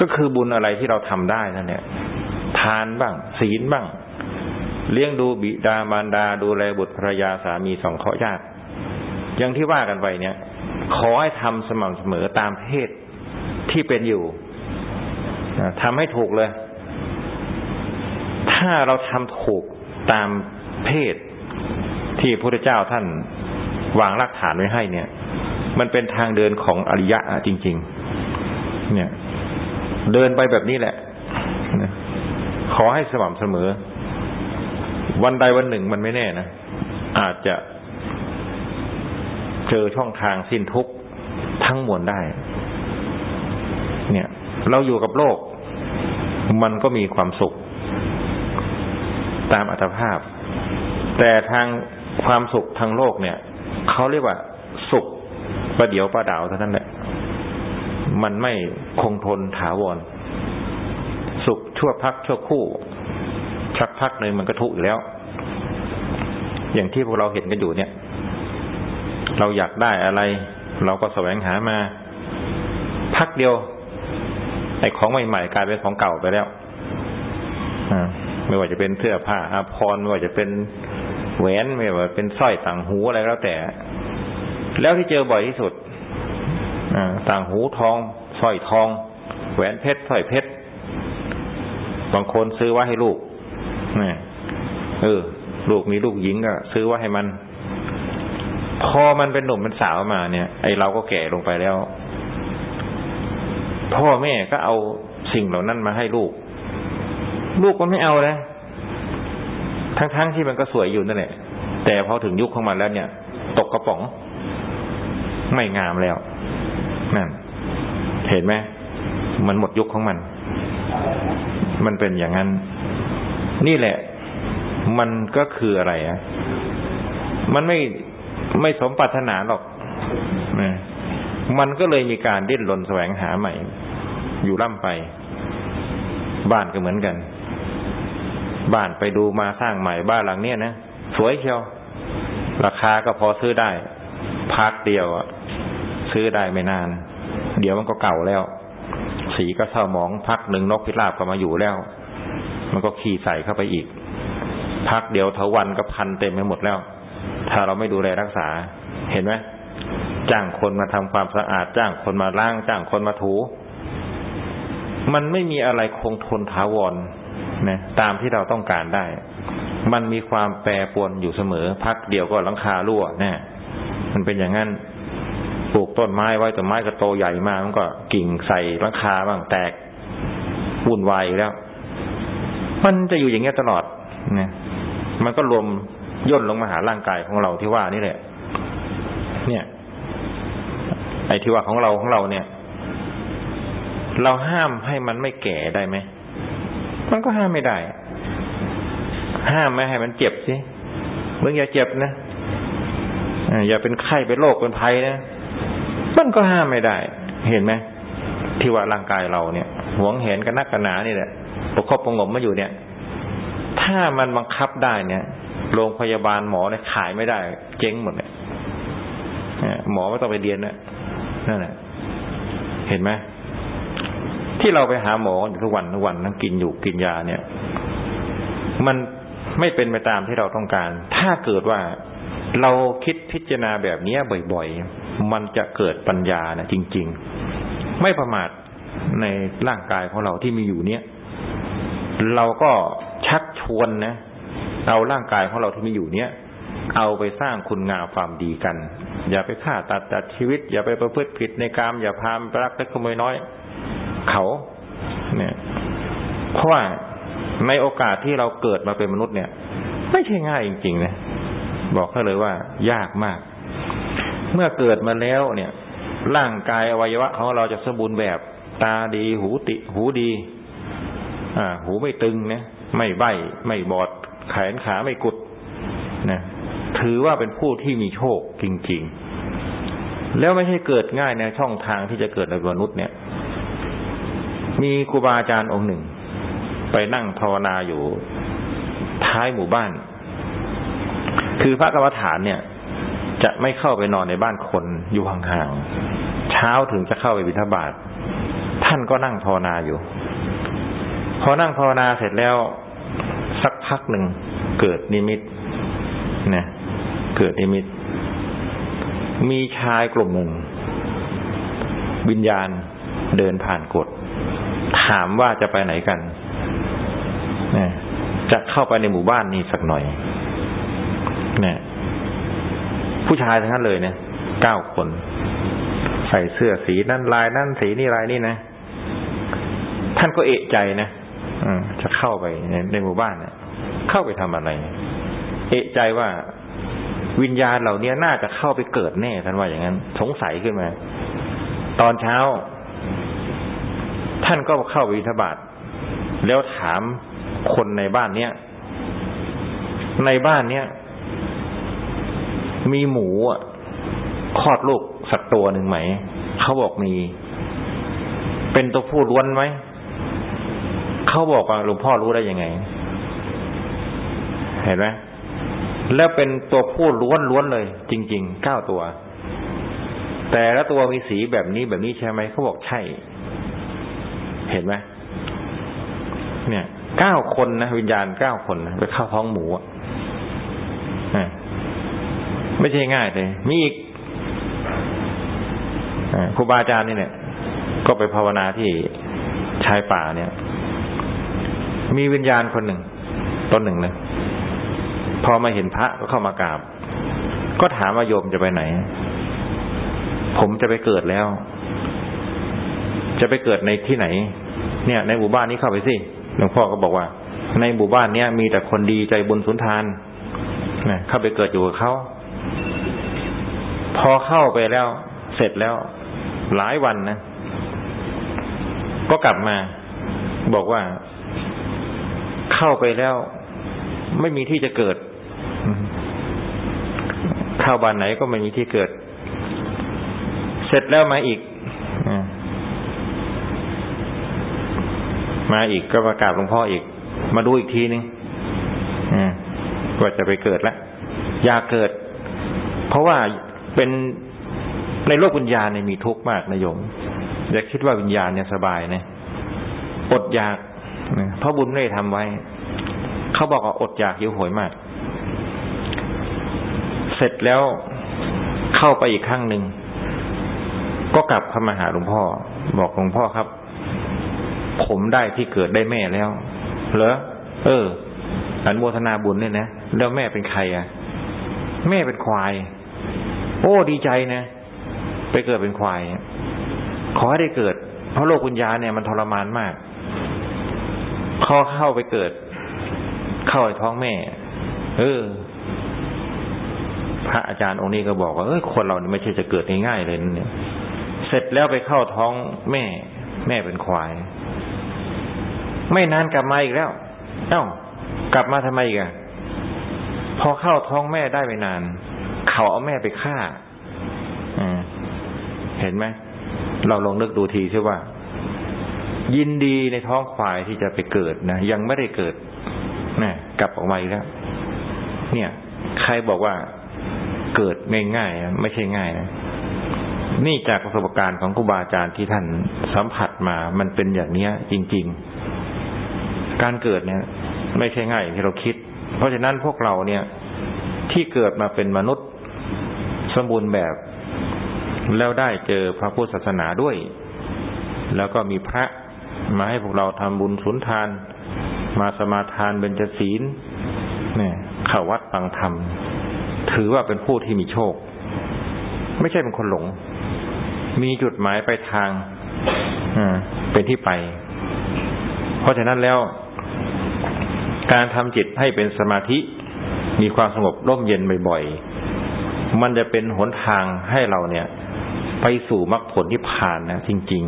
ก็คือบุญอะไรที่เราทำได้นั่นเนี่ย ทานบ้าง ศีลบ้าง เลี้ยงดูบิดามารดาดูแลบุตรภรรยาสามีสองเคราะห์ญาติอย่างที่ว่ากันไปเนี่ย ขอให้ทำสม่ำเสมอตามเพศที่เป็นอยู่ทำให้ถูกเลย ถ้าเราทำถูกตามเพศที่พระพุทธเจ้าท่าน วางรากฐานไว้ให้เนี่ย มันเป็นทางเดินของอริยะจริง ๆ เนี่ย เดินไปแบบนี้แหละขอให้สม่ำเสมอ วันใดวันหนึ่งมันไม่แน่นะอาจจะเจอช่องทางสิ้นทุกทั้งมวลได้ เนี่ย เราอยู่กับโลก มันก็มีความสุข ตามอัตภาพ แต่ทางความสุขทางโลกเนี่ย เขาเรียกว่า สุขประเดี๋ยวประดาวเท่านั้นแหละ มันไม่คงทนถาวร สุขชั่วพักชั่วคู่ ชักพักหนึ่งมันก็ทุกข์อีกแล้ว อย่างที่พวกเราเห็นกันอยู่เนี่ย เราอยากได้อะไร เราก็แสวงหามา พักเดียวไอ้ของใหม่ๆกลายเป็นของเก่าไปแล้วไม่ว่าจะเป็นเสื้อผ้าอาภรณ์ไม่ว่าจะเป็น แหวนไม่ว่าเป็นสร้อยต่างหูอะไรแล้วแต่ แล้วที่เจอบ่อยที่สุดต่างหูทองสร้อยทอง แหวนเพชรสร้อยเพชรบางคนซื้อไว้ให้ลูกนี่เออ ลูกมีลูกหญิงก็ซื้อไว้ให้มัน พอมันเป็นหนุ่มเป็นสาวมาเนี่ย ไอเราก็แก่ลงไปแล้ว พ่อแม่ก็เอาสิ่งเหล่านั้นมาให้ลูก ลูกก็ไม่เอานะ ทั้งๆทที่มันก็สวยอยู่นั่นแหละแต่พอถึงยุคของมันแล้วเนี่ย ตกกระป๋อง ไม่งามแล้วนั่นเห็นไหมมันหมดยุคของมัน มันเป็นอย่างนั้น นี่แหละ มันก็คืออะไรอะมันไม่ไม่สมปรารถนาหรอกมันก็เลยมีการดิ้นรนแสวงหาใหม่ อยู่ล่ำไป บ้านก็เหมือนกัน บ้านไปดูมาสร้างใหม่บ้านหลังเนี้ยนะสวยเชียว ราคาก็พอซื้อได้ พักเดียวอะซื้อได้ไม่นาน เดี๋ยวมันก็เก่าแล้ว สีก็เศร้าหมอง พักหนึ่งนกพิราบก็มาอยู่แล้ว มันก็ขี่ใส่เข้าไปอีก พักเดียวเทวันก็พันเต็มไปหมดแล้ว ถ้าเราไม่ดูแลรักษา เห็นไหมจ้างคนมาทำความสะอาดจ้างคนมาล้าง จ้างคนมาถู มันไม่มีอะไรคงทนถาวร นะตามที่เราต้องการได้ มันมีความแปรปรวนอยู่เสมอ พักเดียวก็หลังคารั่วแน่มันเป็นอย่างนั้นปลูกต้นไม้ไว้ต้นไม้ก็โตใหญ่มากมันก็กิ่งใส่หลังคาบ้างแตกวุ่นวายแล้ว มันจะอยู่อย่างเงี้ยตลอดเนี่ยมันก็รวมย่นลงมาหาร่างกายของเราที่ว่านี่แหละ เนี่ย ไอ้ที่ว่าของเราของเราเนี่ย เราห้ามให้มันไม่แก่ได้ไหม มันก็ห้ามไม่ได้ ห้ามไม่ให้มันเจ็บสิมึงอย่าเจ็บนะอย่าเป็นไข้เป็นโรคเป็นภัยนะมันก็ห้ามไม่ได้ เห็นไหมที่ว่าร่างกายเราเนี่ยหวงเห็นกันนักกันหนานี่แหละประคบประงมมาอยู่เนี่ย ถ้ามันบังคับได้เนี่ยโรงพยาบาลหมอเนี่ยขายไม่ได้ เจ๊งหมดเนี่ยหมอไม่ต้องไปเรียนนะนั่นแหละเห็นไหม ที่เราไปหาหมอทุกวันทุกวันทั้งกินอยู่กินยาเนี่ย มันไม่เป็นไปตามที่เราต้องการ ถ้าเกิดว่าเราคิดพิจารณาแบบนี้บ่อยๆ มันจะเกิดปัญญานะจริง ๆ ไม่ประมาทในร่างกายของเราที่มีอยู่เนี้ยเราก็ชักชวนนะเอาร่างกายของเราที่มีอยู่เนี้ยเอาไปสร้างคุณงามความดีกัน อย่าไปฆ่าตัดตัดชีวิต อย่าไปประพฤติผิดในกามอย่าพามรักเล็กขโมยน้อย เขาเนี่ย เพราะว่าในโอกาสที่เราเกิดมาเป็นมนุษย์เนี่ย ไม่ใช่ง่ายจริงๆนะบอกให้เลยว่ายากมาก เมื่อเกิดมาแล้วเนี่ย ร่างกายอวัยวะของเราจะสมบูรณ์แบบตาดีหูติ หูดี อ่า หูไม่ตึงนะไม่ใบไม่บอด แขนขาไม่กุดนะถือว่าเป็นผู้ที่มีโชคจริง ๆ แล้วไม่ใช่เกิดง่ายในช่องทางที่จะเกิดในมนุษย์เนี่ย มีครูบาอาจารย์องค์หนึ่ง ไปนั่งภาวนาอยู่ท้ายหมู่บ้าน คือพระกรรมฐานเนี่ย จะไม่เข้าไปนอนในบ้านคนอยู่ห่างๆ เช้าถึงจะเข้าไปบิณฑบาต ท่านก็นั่งภาวนาอยู่ พอนั่งภาวนาเสร็จแล้วสักพักหนึ่งเกิดนิมิตนะเกิดนิมิต มีชายกลุ่มหนึ่งวิญญาณเดินผ่านกฎ ถามว่าจะไปไหนกันเนี่ยจะเข้าไปในหมู่บ้านนี้สักหน่อยเนี่ยผู้ชายทั้งนั้นเลยเนี่ยเก้าคน ใส่เสื้อสีนั่นลายนั่นสีนี่ลายนี่นะ ท่านก็เอะใจนะอจะเข้าไปในในหมู่บ้านเนี่ยเข้าไปทำอะไร เอะใจว่าวิญญาณเหล่านี้น่าจะเข้าไปเกิดแน่ท่านว่าอย่างนั้น สงสัยขึ้นมา ตอนเช้า ท่านก็เข้าไปวิทบาทแล้วถามคนในบ้านเนี้ยในบ้านเนี้ยมีหมูอะคลอดลูกสักตัวหนึ่งไหม เขาบอกมี เป็นตัวผู้ล้วนไหม เขาบอกว่าหลวงพ่อรู้ได้ยังไง เห็นไหมแล้วเป็นตัวผู้ล้วนล้วนเลย จริงๆเก้าตัว แต่ละตัวมีสีแบบนี้แบบนี้ใช่ไหม เขาบอกใช่ เห็นไหมเนี่ยเก้าคนนะวิญญาณเก้าคนไปเข้าท้องหมูอะไม่ใช่ง่ายเลย มีอีกครูบาอาจารย์นี่เนี่ย ก็ไปภาวนาที่ชายป่าเนี่ย มีวิญญาณคนหนึ่งต้นหนึ่งเลยพอมาเห็นพระก็เข้ามากราบ ก็ถามว่าโยมจะไปไหน ผมจะไปเกิดแล้ว จะไปเกิดในที่ไหน เนี่ย ในหมู่บ้านนี้เข้าไปสิหลวงพ่อก็บอกว่า ในหมู่บ้านเนี้ยมีแต่คนดีใจบุญสุนทานนะเข้าไปเกิดอยู่กับเขาพอเข้าไปแล้วเสร็จแล้ว หลายวันนะก็กลับมา บอกว่า เข้าไปแล้ว ไม่มีที่จะเกิดเข้าบ้านไหนก็ไม่มีที่เกิด เสร็จแล้วมาอีก มาอีกก็ประกาศหลวงพ่ออีก มาดูอีกทีนึงว่าจะไปเกิดแล้วอยากเกิด เพราะว่าเป็นในโลกวิญญาณเนี่ยมีทุกข์มากนะโยมอย่าคิดว่าวิญญาณเนี่ยสบายนะอดอยากเพราะบุญไม่ได้ทำไว้ เขาบอกว่าอดอยากหิวโหยมาก เสร็จแล้วเข้าไปอีกครั้งหนึ่งก็กลับเข้ามาหาหลวงพ่อ บอกหลวงพ่อครับ ผมได้ที่เกิดได้แม่แล้ว เหรอ เออ อันโมทนาบุญเนี่ยนะ แล้วแม่เป็นใครอะ แม่เป็นควาย โอ้ดีใจนะ ไปเกิดเป็นควาย ขอให้ได้เกิด เพราะโลกวิญญาเนี่ยมันทรมานมากขอเข้าไปเกิด เข้าในท้องแม่ เออ พระอาจารย์องค์นี้ก็บอกว่าเอ้ยคนเราเนี่ยไม่ใช่จะเกิดง่ายๆเลยเนี่ย เสร็จแล้วไปเข้าท้องแม่ แม่เป็นควาย ไม่นานกลับมาอีกแล้ว เอ้ากลับมาทำไมอีกอะพอเข้าท้องแม่ได้ไม่นาน เขาเอาแม่ไปฆ่าเห็นไหมเราลองนึกดูทีใช่ว่า ยินดีในท้องควายที่จะไปเกิดนะยังไม่ได้เกิดนะกลับออกมาอีกแล้วเนี่ย ใครบอกว่าเกิดง่ายๆไม่ใช่ง่ายนะนี่จากประสบการณ์ของครูบาอาจารย์ที่ท่านสัมผัสมา มันเป็นอย่างเนี้ย จริง ๆ การเกิดเนี่ย ไม่ใช่ง่ายที่เราคิด เพราะฉะนั้นพวกเราเนี่ย ที่เกิดมาเป็นมนุษย์สมบูรณ์แบบ แล้วได้เจอพระพุทธศาสนาด้วย แล้วก็มีพระมาให้พวกเราทำบุญสุนทาน มาสมาทานเบญจศีลเนี่ยเข้าวัดฟังธรรม ถือว่าเป็นผู้ที่มีโชค ไม่ใช่เป็นคนหลง มีจุดหมายไปทางเป็นที่ไป เพราะฉะนั้นแล้วการทำจิตให้เป็นสมาธิมีความสงบร่มเย็นบ่อยๆ มันจะเป็นหนทางให้เราเนี่ย ไปสู่มรรคผลที่ผ่านนะจริง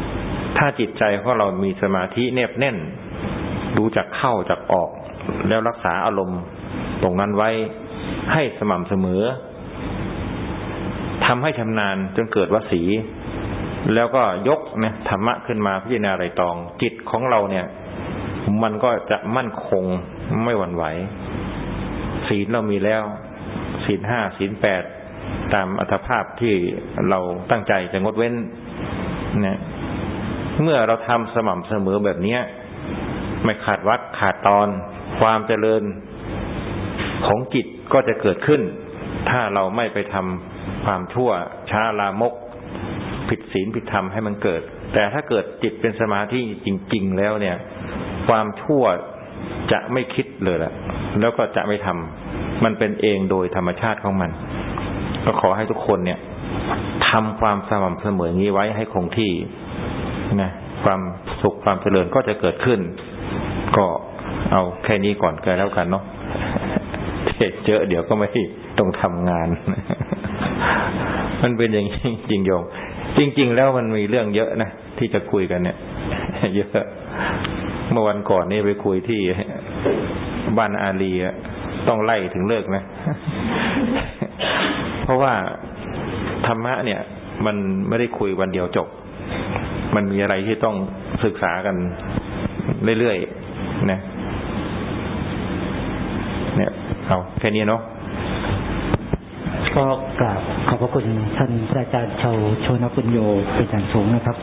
ๆ ถ้าจิตใจของเรามีสมาธิแนบแน่น ดูจากเข้าจากออก แล้วรักษาอารมณ์ตรงนั้นไว้ให้สม่ำเสมอทำให้ชำนาญจนเกิดวสี แล้วก็ยกนี่ยธรรมะขึ้นมาพิจารณาไรตอง จิต ของเราเนี่ย มันก็จะมั่นคงไม่หวั่นไหว ศีลเรามีแล้ว ศีลห้าศีลแปดตามอัตภาพที่เราตั้งใจจะงดเว้นเนี่ยเมื่อเราทำสม่ำเสมอแบบนี้ไม่ขาดวัดขาดตอน ความเจริญของจิตก็จะเกิดขึ้น ถ้าเราไม่ไปทำความชั่วช้าลามก ผิดศีลผิดธรรมให้มันเกิด แต่ถ้าเกิดจิตเป็นสมาธิจริง ๆ แล้วเนี่ย ความชั่วจะไม่คิดเลยละแล้วก็จะไม่ทำมันเป็นเองโดยธรรมชาติของมัน ก็ขอให้ทุกคนเนี่ยทำความสม่ำเสมอนี้ไว้ให้คงที่นะความสุขความเจริญก็จะเกิดขึ้น ก็เอาแค่นี้ก่อนก็แล้วกันเนาะเทศเยอะเดี๋ยวก็ไม่ต้องทำงาน มันเป็นอย่างนี้จริงโยม จริง ๆ แล้วมันมีเรื่องเยอะนะที่จะคุยกันเนี่ย เยอะเมื่อวันก่อนนี่ไปคุยที่บ้านอาลีต้องไล่ถึงเลิกนะ เพราะว่าธรรมะเนี่ย มันไม่ได้คุยวันเดียวจบ มันมีอะไรที่ต้องศึกษากันเรื่อยๆนะเนี่ยเอาแค่นี้เนาะ ก็กราบขอบพระคุณท่านพระอาจารย์ชาวโชนปุญโยเป็นอย่างสูงนะครับ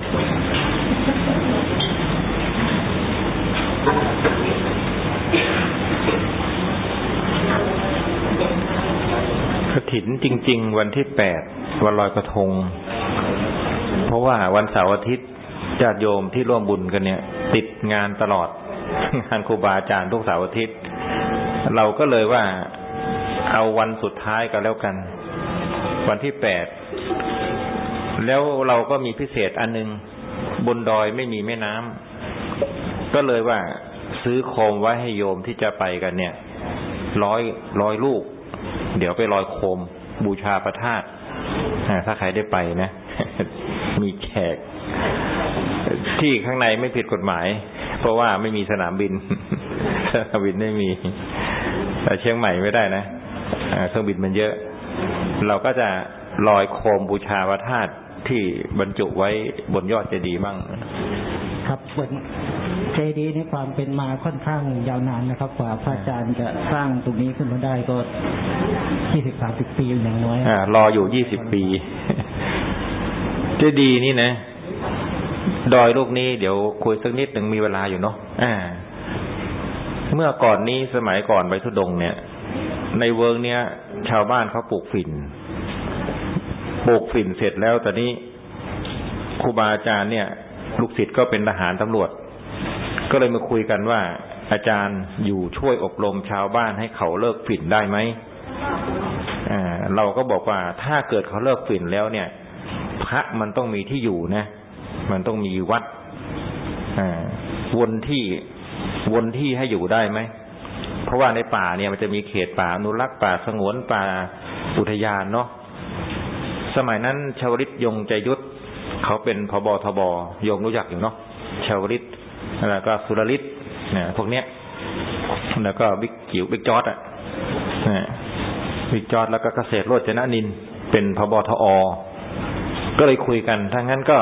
กระถินจริง ๆ วันที่แปดวันลอยกระทง เพราะว่าวันเสาร์อาทิตย์ญาติโยมที่ร่วมบุญกันเนี่ย ติดงานตลอดงานครูบาอาจารย์ทุกเสาร์อาทิตย์ เราก็เลยว่าเอาวันสุดท้ายกันแล้วกัน วันที่แปดแล้วเราก็มีพิเศษอันนึง บนดอยไม่มีแม่น้ำก็เลยว่าซื้อโคมไว้ให้โยมที่จะไปกันเนี่ยร้อยร้อยลูก เดี๋ยวไปลอยโคม บูชาประทาตถ้าใครได้ไปนะ มีแขก ที่ข้างในไม่ผิดกฎหมาย เพราะว่าไม่มีสนามบิน สนามบินไม่มีแต่เชียงใหม่ไม่ได้นะเครื่องบินมันเยอะ เราก็จะลอยโคมบูชาพระธาตุที่บรรจุไว้บนยอดเจดีย์มั่งครับบนเจดีย์ในความเป็นมาค่อนข้างยาวนานนะครับ กว่าพระอาจารย์จะสร้างตรงนี้ขึ้นมาได้ก็ยี่สิบสามสิบปีอย่างน้อยอ่ารออยู่ยี่สิบปี เจดีย์นี่นะ ดอยลูกนี้เดี๋ยวคุยสักนิดหนึ่งมีเวลาอยู่เนาะอ่า เมื่อก่อนนี้สมัยก่อนไปธุดงค์เนี่ย ในเวิ้งเนี้ย ชาวบ้านเขาปลูกฝิ่นปลูกฝิ่นเสร็จแล้วตอนนี้ครูบาอาจารย์เนี่ย ลูกศิษย์ก็เป็นทหารตำรวจ ก็เลยมาคุยกันว่า อาจารย์อยู่ช่วยอบรมชาวบ้านให้เขาเลิกฝิ่นได้ไหมอ่าเราก็บอกว่าถ้าเกิดเขาเลิกฝิ่นแล้วเนี่ย พระมันต้องมีที่อยู่นะ มันต้องมีวัดอ่าวนที่วนที่ให้อยู่ได้ไหม ราะว่าในป่าเนี่ยมันจะมีเขตป่าอนุรักษ์ป่าสงวนป่าอุทยานเนาะสมัยนั้นชาวริตยงใจยุทธเขาเป็นพบทบยงรู้จักอยู่เนาะชาวริตแล้วก็สุรริตเนี่ยพวกเนี้ย แล้วก็บิ๊กจิ๋วบิ๊กจอดอะบิ๊กจอดแล้วก็เกษตรโรจนนิน เป็นพบทอ ก็เลยคุยกันถ้างั้นก็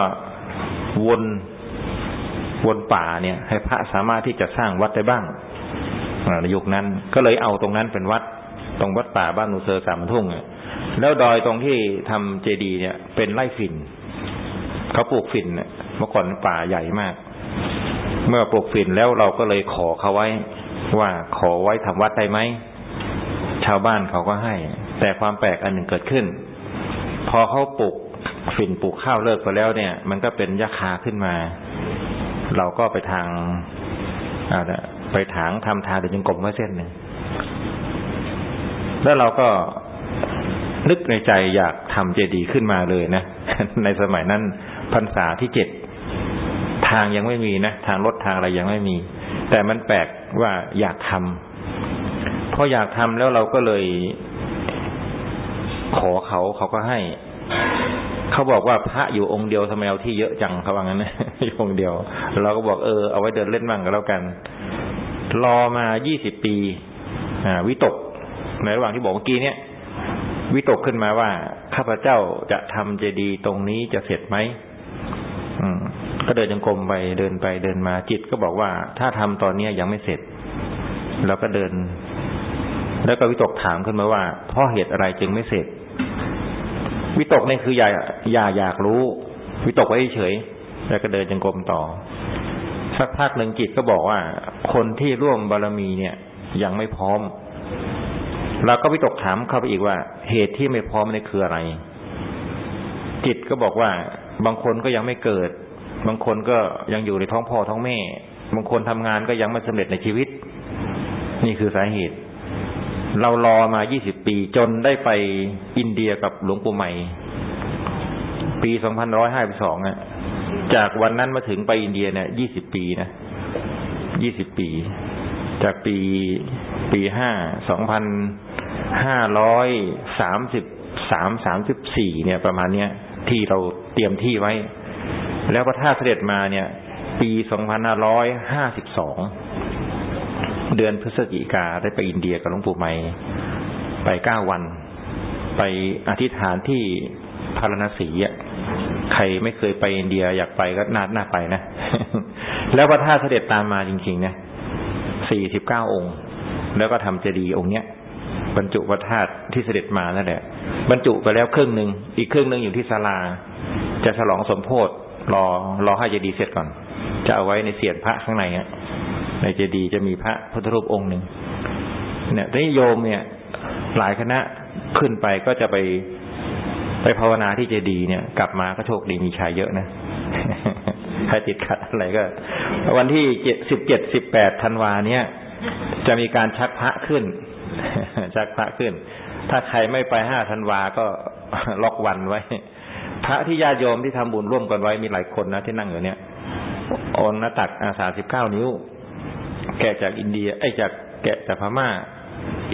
วนวนป่าเนี่ย ให้พระสามารถที่จะสร้างวัดได้บ้าง ในยุคนั้น ก็เลยเอาตรงนั้นเป็นวัด ตรงวัดป่าบ้านนูเซอร์สามทุ่งแล้วดอยตรงที่ทำเจดีเนี่ย เป็นไร่ฝิ่นเขาปลูกฝิ่นเมื่อก่อนป่าใหญ่มาก เมื่อปลูกฝิ่นแล้วเราก็เลยขอเขาไว้ ว่าขอไว้ทำวัดได้ไหมชาวบ้านเขาก็ให้ แต่ความแปลกอันหนึ่งเกิดขึ้น พอเขาปลูกฝิ่นปลูกข้าวเลิกไปแล้วเนี่ย มันก็เป็นยาคาขึ้นมา เราก็ไปทางอ่า ไปถางทำทางเดินจงกรมไว้เส้นหนึ่งแล้วเราก็นึกในใจอยากทำเจดีย์ขึ้นมาเลยนะในสมัยนั้นพรรษาที่เจ็ดทางยังไม่มีนะทางรถทางอะไรยังไม่มี แต่มันแปลกว่าอยากทำพออยากทำแล้วเราก็เลยขอเขาเขาก็ให้ เขาบอกว่าพระอยู่องค์เดียวทำไมเอาที่เยอะจังเขาว่างั้นนะอยู่องค์เดียว เราก็บอกเออเอาไว้เดินเล่นบ้างก็แล้วกัน รอมายี่สิบปีวิตก ในระหว่างที่บอกเมื่อกี้เนี่ย วิตกขึ้นมาว่า ข้าพเจ้าจะทำเจดีย์ตรงนี้จะเสร็จไหมก็เดินจงกรมไปเดินไปเดินมาจิตก็บอกว่า ถ้าทำตอนนี้ยังไม่เสร็จเราก็เดิน แล้วก็วิตกถามขึ้นมาว่าเพราะเหตุอะไรจึงไม่เสร็จ วิตกนี่คืออย่าอย่าอยากรู้ วิตกไว้เฉยแล้วก็เดินจงกรมต่อ สักพักหนึ่งจิตก็บอกว่า คนที่ร่วมบารมีเนี่ย ยังไม่พร้อมเราก็ไปตกถามเข้าไปอีกว่า เหตุที่ไม่พร้อมนี่คืออะไร จิตก็บอกว่า บางคนก็ยังไม่เกิด บางคนก็ยังอยู่ในท้องพ่อท้องแม่ บางคนทำงานก็ยังไม่สำเร็จในชีวิต นี่คือสาเหตุ เรารอมา 20 ปีจนได้ไปอินเดียกับหลวงปู่ใหม่ ปี2152อะ จากวันนั้นมาถึงไปอินเดียเนี่ยยี่สิบปีนะยี่สิบปี จากปีปีห้าสองพันห้าร้อยสามสิบสามสามสิบสี่เนี่ย ประมาณเนี้ยที่เราเตรียมที่ไว้ แล้วพระธาตุเสด็จมาเนี่ย ปีสองพันห้าร้อยห้าสิบสองเดือนพฤศจิกาได้ไปอินเดียกับหลวงปู่ใหม่ไปเก้าวัน ไปอธิษฐานที่พาราณสีอะ ใครไม่เคยไปอินเดียอยากไปก็น่าน่าไปนะ แล้วพระธาตุเสด็จตามมาจริงๆนะสี่สิบเก้าองค์ แล้วก็ทำเจดีย์องค์เนี้ยบรรจุพระธาตุที่เสด็จมานั่นแหละบรรจุไปแล้วครึ่งหนึ่งอีกครึ่งหนึ่งอยู่ที่ศาลา จะฉลองสมโพธิรอรอให้เจดีย์เสร็จก่อน จะเอาไว้ในเสียนพระข้างในอะในเจดีย์จะมีพระพุทธรูปองค์หนึ่งเนี่ยที่โยมเนี่ย หลายคณะขึ้นไปก็จะไป ไปภาวนาที่เจดีเนี่ย กลับมาก็โชคดีมีชายเยอะนะใครติดขัดอะไรก็ วันที่เจ็ดสิบเจ็ดสิบแปดธันวาเนี่ย จะมีการชักพระขึ้น ชักพระขึ้น ถ้าใครไม่ไปห้าธันวาก็ล็อกวันไว้ พระที่ญาติโยมที่ทำบุญร่วมกันไว้มีหลายคนนะที่นั่งอยู่เนี่ยโอนหน้าตักอาสาสิบเก้านิ้ว แกะจากอินเดีย ไอ้จากแกะจากพม่า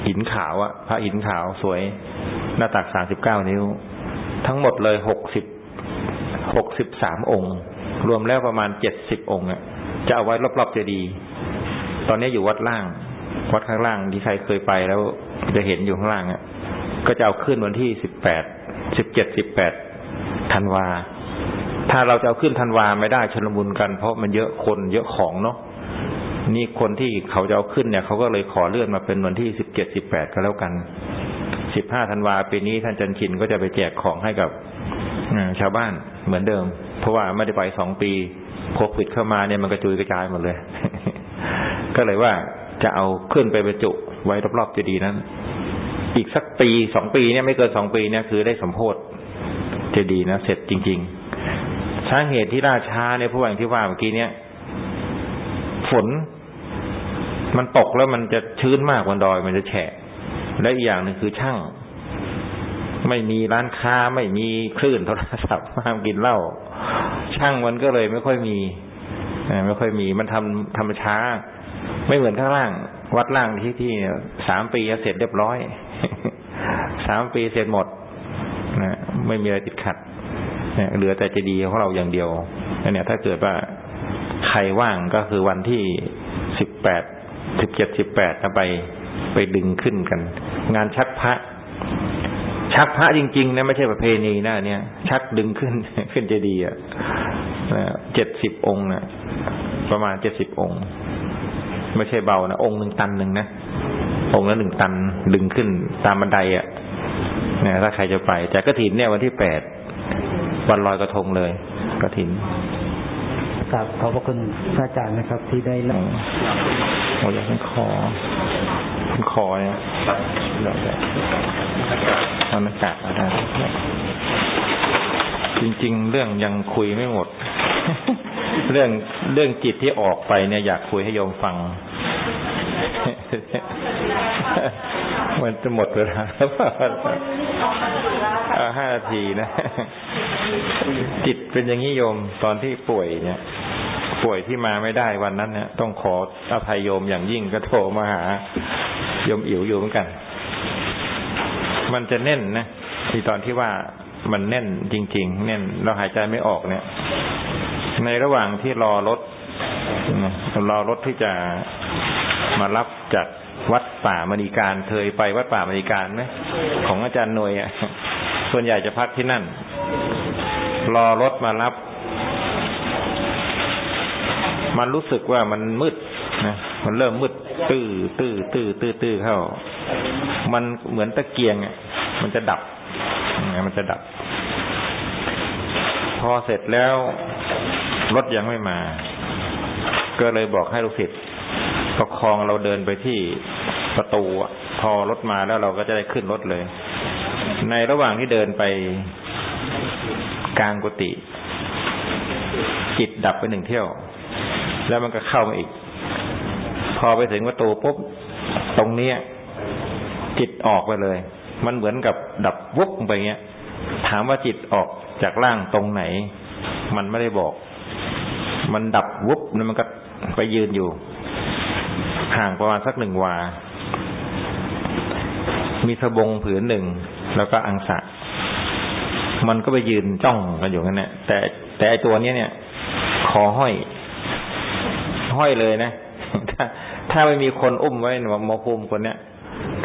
หินขาวอะพระหินขาวสวย หน้าตักสามสิบเก้านิ้ว ทั้งหมดเลยหกสิบหกสิบสามองค์ รวมแล้วประมาณเจ็ดสิบองค์จะเอาไว้รอบๆเจดีย์ตอนนี้อยู่วัดล่าง วัดข้างล่างที่ใครเคยไปแล้วจะเห็นอยู่ข้างล่างอะก็จะเอาขึ้นวันที่สิบแปดสิบเจ็ดสิบแปดธันวา ถ้าเราจะเอาขึ้นธันวาไม่ได้ชนมุนกัน เพราะมันเยอะคนเยอะของเนาะนี่คนที่เขาจะเอาขึ้นเนี่ยเขาก็เลยขอเลื่อนมาเป็นวันที่สิบเจ็ดสิบแปดก็แล้วกัน สิบห้าธันวาปีนี้ท่านจันชินก็จะไปแจกของให้กับชาวบ้านเหมือนเดิม เพราะว่าไม่ได้ไปสองปีโควิดเข้ามาเนี่ยมันกระจุยกระจายหมดเลย ก็เลยว่าจะเอาขึ้นไปบรรจุไว้รอบๆเจดีย์นั้น อีกสักปีสองปีเนี่ยไม่เกินสองปีเนี่ยคือได้สมโพธเจดีย์นะเสร็จจริง ๆ สาเหตุที่ล่าช้าเนี่ยเพราะอย่างที่ว่าเมื่อกี้เนี่ย ฝน มันตกแล้วมันจะชื้นมากบนดอยมันจะแฉะ และอีกอย่างหนึ่งคือช่าง ไม่มีร้านค้าไม่มีคลื่นโทรศัพท์ห้ามกินเหล้าช่างมันก็เลยไม่ค่อยมีไม่ค่อยมีมันทำทำช้า ไม่เหมือนข้างล่าง วัดล่างที่ที่สามปีเสร็จเรียบร้อยสามปีเสร็จหมดนะไม่มีอะไรติดขัดเนี่ยเหลือแต่เจดีย์ของเราอย่างเดียวเนี่ย ถ้าเกิดว่าใครว่างก็คือวันที่สิบแปดสิบเจ็ดสิบแปดไปไปดึงขึ้นกัน งานชักพระ ชักพระจริง ๆ นะไม่ใช่ประเพณีนะเนี่ยชักดึงขึ้นขึ้นเจดีย์อะเจ็ดสิบองค์นะประมาณเจ็ดสิบองค์ ไม่ใช่เบานะองค์หนึ่งตันหนึ่งนะองค์ละหนึ่งตันดึงขึ้นตามบันไดอะเนี่ยถ้าใครจะไป แต่กระถินเนี่ยวันที่แปดวันลอยกระทงเลยกระถินครับขอบพระคุณพระอาจารย์นะครับ ที่ได้เล่าโอ้ยเป็นคอเป็น คอเนี่ยเดี๋ยวแต่มันอากาศอะไรจริง ๆ เรื่องยังคุยไม่หมด เรื่องเรื่องจิตที่ออกไปเนี่ยอยากคุยให้โยมฟัง มันจะหมดเวลาแล้วห้านาทีนะ จิตเป็นอย่างนี้โยมตอนที่ป่วยเนี่ยป่วยที่มาไม่ได้วันนั้นเนี่ยต้องขออภัยโยมอย่างยิ่งก็โทรมาหา ยมอิ๋วอยู่เหมือนกัน มันจะแน่นนะที่ตอนที่ว่ามันแน่นจริง ๆ แน่นเราหายใจไม่ออกเนี่ย ในระหว่างที่รอรถรอรถที่จะมารับจากวัดป่ามณีการเคยไปวัดป่ามณีการไหมของอาจารย์หน่วยอะส่วนใหญ่จะพักที่นั่น รอรถมารับ มันรู้สึกว่ามันมืด นะมันเริ่มมืดตื้อตื้อตื้อตื้อตื้อเข้า มันเหมือนตะเกียงอะมันจะดับมันจะดับ พอเสร็จแล้วรถยังไม่มา ก็เลยบอกให้ลูกศิษย์ประคองเราเดินไปที่ประตูพอรถมาแล้วเราก็จะได้ขึ้นรถเลย ในระหว่างที่เดินไปกลางกุฏิจิตดับไปหนึ่งเที่ยว แล้วมันก็เข้ามาอีก พอไปถึงประตูปุ๊บตรงนี้จิตออกไปเลย มันเหมือนกับดับวุบไปเงี้ย ถามว่าจิตออกจากร่างตรงไหน มันไม่ได้บอก มันดับวุบแล้วมันก็ไปยืนอยู่ ห่างประมาณสักหนึ่งวา มีสบงผืนหนึ่ง แล้วก็อังสะ มันก็ไปยืนจ้องกันอยู่นั่นแหละแต่แต่ไอตัวนี้เนี่ย คอห้อย ห้อยเลยนะ ถ้าถ้าไม่มีคนอุ้มไว้หมอภูมิคนเนี้ย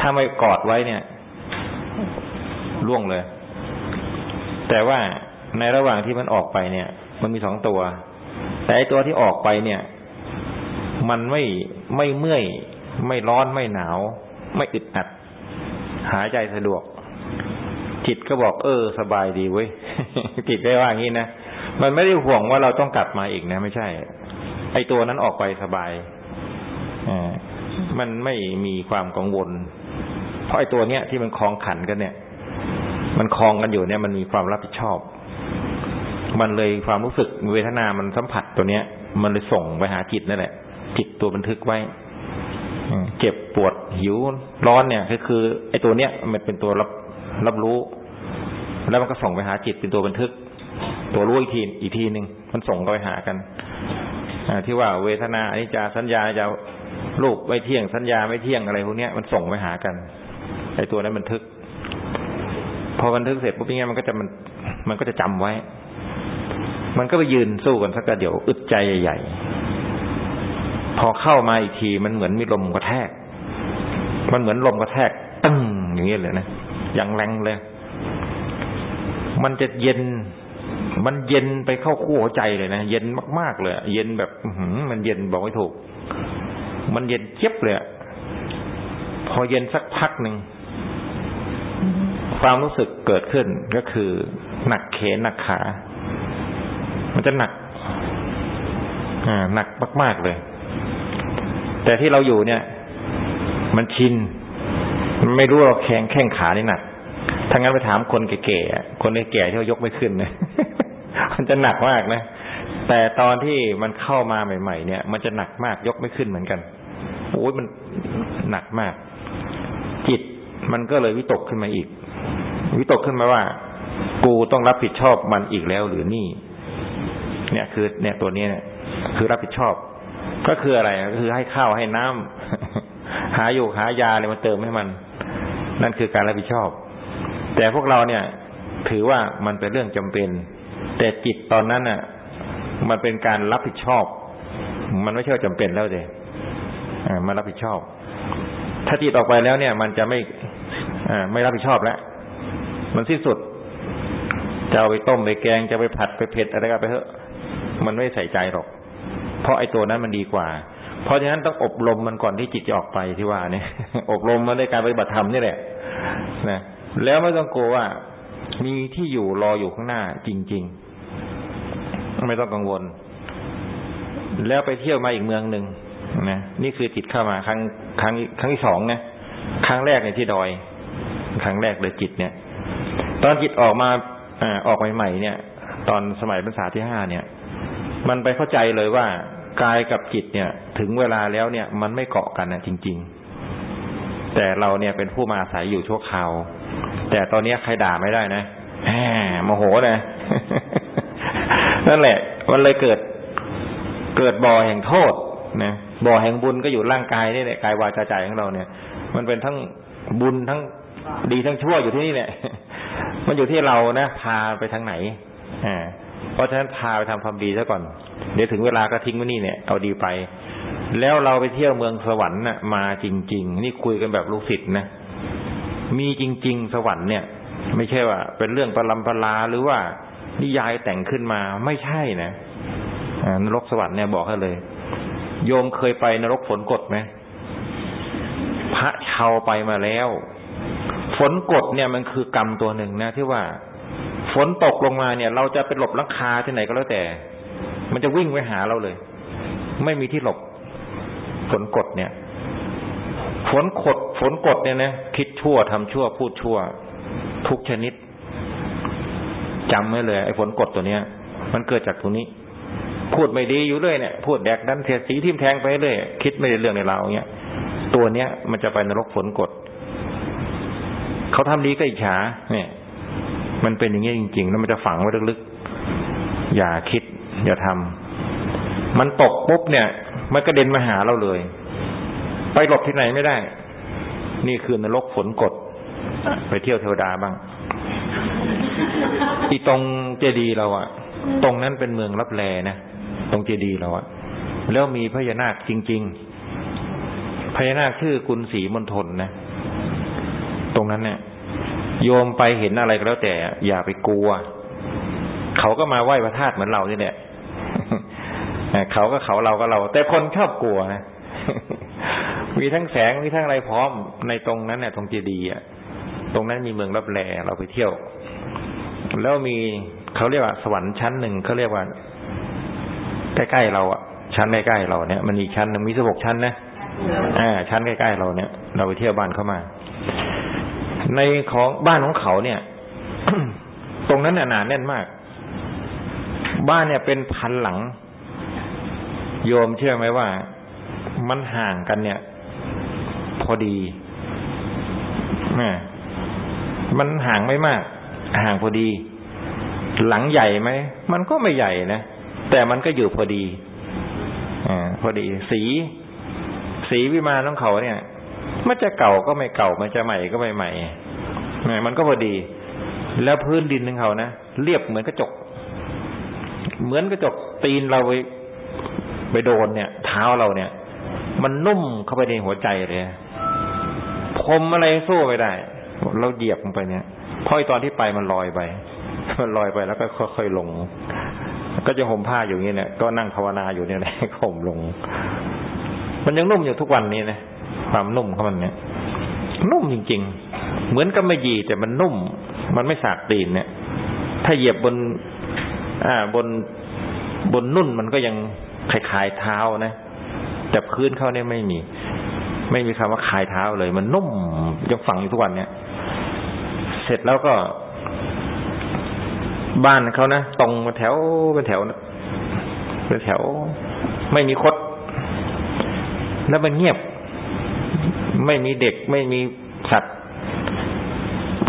ถ้าไม่กอดไว้เนี่ยล่วงเลย แต่ว่าในระหว่างที่มันออกไปเนี่ย มันมีสองตัว แต่ไอตัวที่ออกไปเนี่ย มันไม่ไม่เมื่อย ไม่ร้อนไม่หนาว ไม่อึดอัด หายใจสะดวก จิตก็บอกเออ สบายดีเว้ยจิตได้ว่างี้นะมันไม่ได้ห่วงว่าเราต้องกลับมาอีกนะ ไม่ใช่ ไอตัวนั้นออกไปสบาย มันไม่มีความกังวล เพราะไอ้ตัวเนี้ยที่มันคลองขันกันเนี่ย มันคลองกันอยู่เนี่ย มันมีความรับผิดชอบ มันเลยความรู้สึกเวทนา มันสัมผัสตัวเนี้ย มันเลยส่งไปหาจิตนั่นแหละ จิตตัวบันทึกไว้เจ็บปวดหิวร้อนเนี่ยก็คือไอ้ตัวเนี้ย มันเป็นตัวรับรับรู้ แล้วมันก็ส่งไปหาจิตเป็นตัวบันทึก ตัวรู้อีกทีอีกทีหนึ่งมันส่งไปหากันอที่ว่าเวทนาอนนี้จะสัญญาจะ รูปไม่เที่ยงสัญญาไม่เที่ยงอะไรพวกนี้มันส่งไปหากันไอตัวนั้นบันทึก พอบันทึกเสร็จปุ๊บเนี่ยมันก็จะมัน มันก็จะจำไว้ มันก็ไปยืนสู้กันสักเดี๋ยวอึดใจใหญ่ๆพอเข้ามาอีกทีมันเหมือนมีลมกระแทก มันเหมือนลมกระแทกตึ้งอย่างนี้ยเลยนะอย่างแรงเลย มันจะเย็น มันเย็นไปเข้าขั้วหัวใจเลยนะเย็นมากๆเลย เย็นแบบหืมันเย็นบอกไม่ถูก มันเย็นเจี๊ยบเลยพอเย็นสักพักหนึ่งความรู้สึกเกิดขึ้นก็คือ หนักเขนหนักขา มันจะหนัก อ่า หนักมากๆเลย แต่ที่เราอยู่เนี่ย มันชินมันไม่รู้เราแข้งแข้งขานี่หนักถ้างั้นไปถามคนแก่ๆคนแก่ที่เขายกไม่ขึ้นเนะมันจะหนักมากนะแต่ตอนที่มันเข้ามาใหม่ ๆ เนี่ย มันจะหนักมากยกไม่ขึ้นเหมือนกัน โอ้ยมันหนักมาก จิตมันก็เลยวิตกขึ้นมาอีก วิตกขึ้นมาว่า กูต้องรับผิดชอบมันอีกแล้วหรือนี่ เนี่ยคือ เนี่ยตัวนี้เนี่ยคือรับผิดชอบ ก็คืออะไรก็คือให้ข้าวให้น้ำหาอยู่หายาอะไรมาเติมให้มัน นั่นคือการรับผิดชอบ แต่พวกเราเนี่ย ถือว่ามันเป็นเรื่องจำเป็น แต่จิตตอนนั้นน่ะ มันเป็นการรับผิดชอบ มันไม่ใช่จำเป็นแล้วเลย มันรับผิดชอบ ถ้าจิตออกไปแล้วเนี่ย มันจะไม่ไม่รับผิดชอบแล้ว มันสิ้นสุดจะเอาไปต้มไปแกงจะไปผัดไปเผ็ดอะไรก็ไปเถอะ มันไม่ใส่ใจหรอก เพราะไอ้ตัวนั้นมันดีกว่า เพราะฉะนั้นต้องอบรมมันก่อนที่จิตจะออกไปที่ว่าเนี่ย อบรมมันในการปฏิบัติธรรมนี่แหละนะแล้วไม่ต้องกลัวว่า มีที่อยู่รออยู่ข้างหน้าจริง ๆ ไม่ต้องกังวล แล้วไปเที่ยวมาอีกเมืองหนึ่ง นะนี่คือจิตเข้ามาครั้งครั้งครั้งที่สองนะครั้งแรกในที่ดอย ครั้งแรกเลยจิตเนี่ย ตอนจิตออกมาอออกใหม่ๆเนี่ย ตอนสมัยพรรษาที่ห้าเนี่ย มันไปเข้าใจเลยว่ากายกับจิตเนี่ย ถึงเวลาแล้วเนี่ย มันไม่เกาะกันนะจริง ๆ แต่เราเนี่ยเป็นผู้มาอาศัยอยู่ชั่วคราว แต่ตอนนี้ใครด่าไม่ได้นะแหมโมโหนะนั่นแหละ มันเลยเกิดเกิดบ่อแห่งโทษนะ บ่อแห่งบุญก็อยู่ร่างกายนี่แหละกายวาจาใจของเราเนี่ย มันเป็นทั้งบุญทั้งดีทั้งชั่วอยู่ที่นี่แหละมันอยู่ที่เรานะพาไปทางไหนอ่าเพราะฉะนั้นพาไปทำความดีซะก่อน เดี๋ยวถึงเวลาก็ทิ้งไว้นี่เนี่ยเอาดีไป แล้วเราไปเที่ยวเมืองสวรรค์น่ะ มาจริง ๆ นี่คุยกันแบบลูกศิษย์นะมีจริง ๆ สวรรค์เนี่ย ไม่ใช่ว่า เป็นเรื่องประลำประลาหรือว่านิยายแต่งขึ้นมาไม่ใช่นะนรกสวรรค์เนี่ยบอกให้เลย โยมเคยไปนรกฝนกดไหมพระชาวไปมาแล้ว ฝนกดเนี่ยมันคือกรรมตัวหนึ่งนะที่ว่า ฝนตกลงมาเนี่ย เราจะไปหลบลังคาที่ไหนก็แล้วแต่ มันจะวิ่งไปหาเราเลย ไม่มีที่หลบ ฝนกดเนี่ย ฝนกดฝนกดเนี่ยนะคิดชั่วทำชั่ว พูดชั่ว ทุกชนิดจำไว้เลย ไอ้ฝนกดตัวเนี้ย มันเกิดจากตรงนี้ พูดไม่ดีอยู่เรื่อยเนี่ยพูดแดกดันเสียสีทิ่มแทงไปเรื่อยคิดไม่ได้เรื่องในเราเนี้ยตัวเนี้ยมันจะไปนรกฝนกดเขาทำดีก็อิจฉาเนี่ย มันเป็นอย่างนี้จริง ๆ แล้วมันจะฝังไว้ลึกๆอย่าคิด อย่าทำมันตกปุ๊บเนี่ย มันกระเด็นมาหาเราเลย ไปหลบที่ไหนไม่ได้ นี่คือนรกฝนกด ไปเที่ยวเทวดาบ้างอีตรงเจดีเราอะตรงนั้นเป็นเมืองรับแลนะ ตรงเจดีเราอะแล้วมีพญานาคจริง ๆ พญานาคชื่อกุลศรีมณฑลนะ ตรงนั้นเนี่ย โยมไปเห็นอะไรก็แล้วแต่อย่าไปกลัว เขาก็มาไหว้พระธาตุเหมือนเราเนี่ยแหละเขาก็เขาเราก็เรา แต่คนชอบกลัวนะมีทั้งแสงมีทั้งอะไรพร้อมในตรงนั้นเนี่ยตรงเจดีย์อะตรงนั้นมีเมืองรับแลเราไปเที่ยว แล้วมีเขาเรียกว่า สวรรค์ชั้นหนึ่งเขาเรียกว่า ใกล้ๆเราอะชั้นใกล้ๆเราเนี่ยมันมีชั้นหนึ่งมีสิบหกชั้นนะอ่าชั้นใกล้ๆเราเนี่ย เราไปเที่ยวบ้านเข้ามา ในของบ้านของเขาเนี่ย ตรงนั้นหนาแน่นมาก บ้านเนี่ยเป็นพันหลัง โยมเชื่อไหมว่า มันห่างกันเนี่ย พอดีมันห่างไม่มาก ห่างพอดี หลังใหญ่ไหม มันก็ไม่ใหญ่นะ แต่มันก็อยู่พอดีอ่าพอดี สี สีวิมานของเขาเนี่ย มันจะเก่าก็ไม่เก่า มันจะใหม่ก็ไม่ใหม่มันก็พอดี แล้วพื้นดินของเขานะเรียบเหมือนกระจก เหมือนกระจกตีนเราไปไปโดนเนี่ย เท้าเราเนี่ย มันนุ่มเข้าไปในหัวใจเลยพรมอะไรสู้ไม่ได้ เราเหยียบลงไปเนี่ยพอตอนที่ไปมันลอยไป มันลอยไปแล้วก็ค่อยๆลง ก็จะห่มผ้าอยู่นี้เนี่ยก็นั่งภาวนาอยู่เนี่ยแหละห่มลง มันยังนุ่มอยู่ทุกวันนี้นะความนุ่มของมันเนี่ยนุ่มจริง ๆ เหมือนกับไม่ยีแต่มันนุ่ม มันไม่สากตีนเนี่ย ถ้าเหยียบบน อ่าบนบนนุ่นมันก็ยังคลายๆเท้านะแต่พื้นเขาเนี่ยไม่มี ไม่มีคำว่าคลายเท้าเลย มันนุ่มยังฝังอยู่ทุกวันเนี่ย เสร็จแล้วก็ บ้านเขานะตรงแถวเป็นแถวเป็นแถว ไม่มีคด แล้วมันเงียบ ไม่มีเด็กไม่มีสัตว์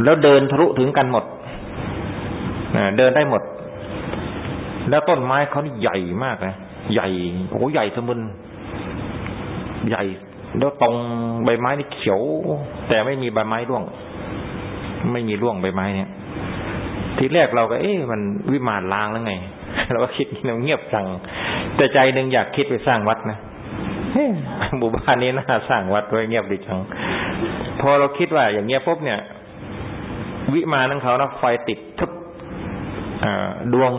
แล้วเดินทะลุถึงกันหมดเดินได้หมด แล้วต้นไม้เขานี่ใหญ่มากนะใหญ่โอ้ใหญ่สมุนใหญ่แล้วตรงใบไม้นี่เขียว แต่ไม่มีใบไม้ร่วง ไม่มีร่วงใบไม้เนี่ย ทีแรกเราก็ เอ๊ะมันวิมานล้างแล้วไง เราก็คิดเงียบจัง แต่ใจหนึ่งอยากคิดไปสร้างวัดนะหมู่บ้านนี้น่าสร้างวัดไว้เงียบดีจัง พอเราคิดว่า อย่างเงี้ยปุ๊บเนี่ย วิมานของเขานะไฟติดทุกดวง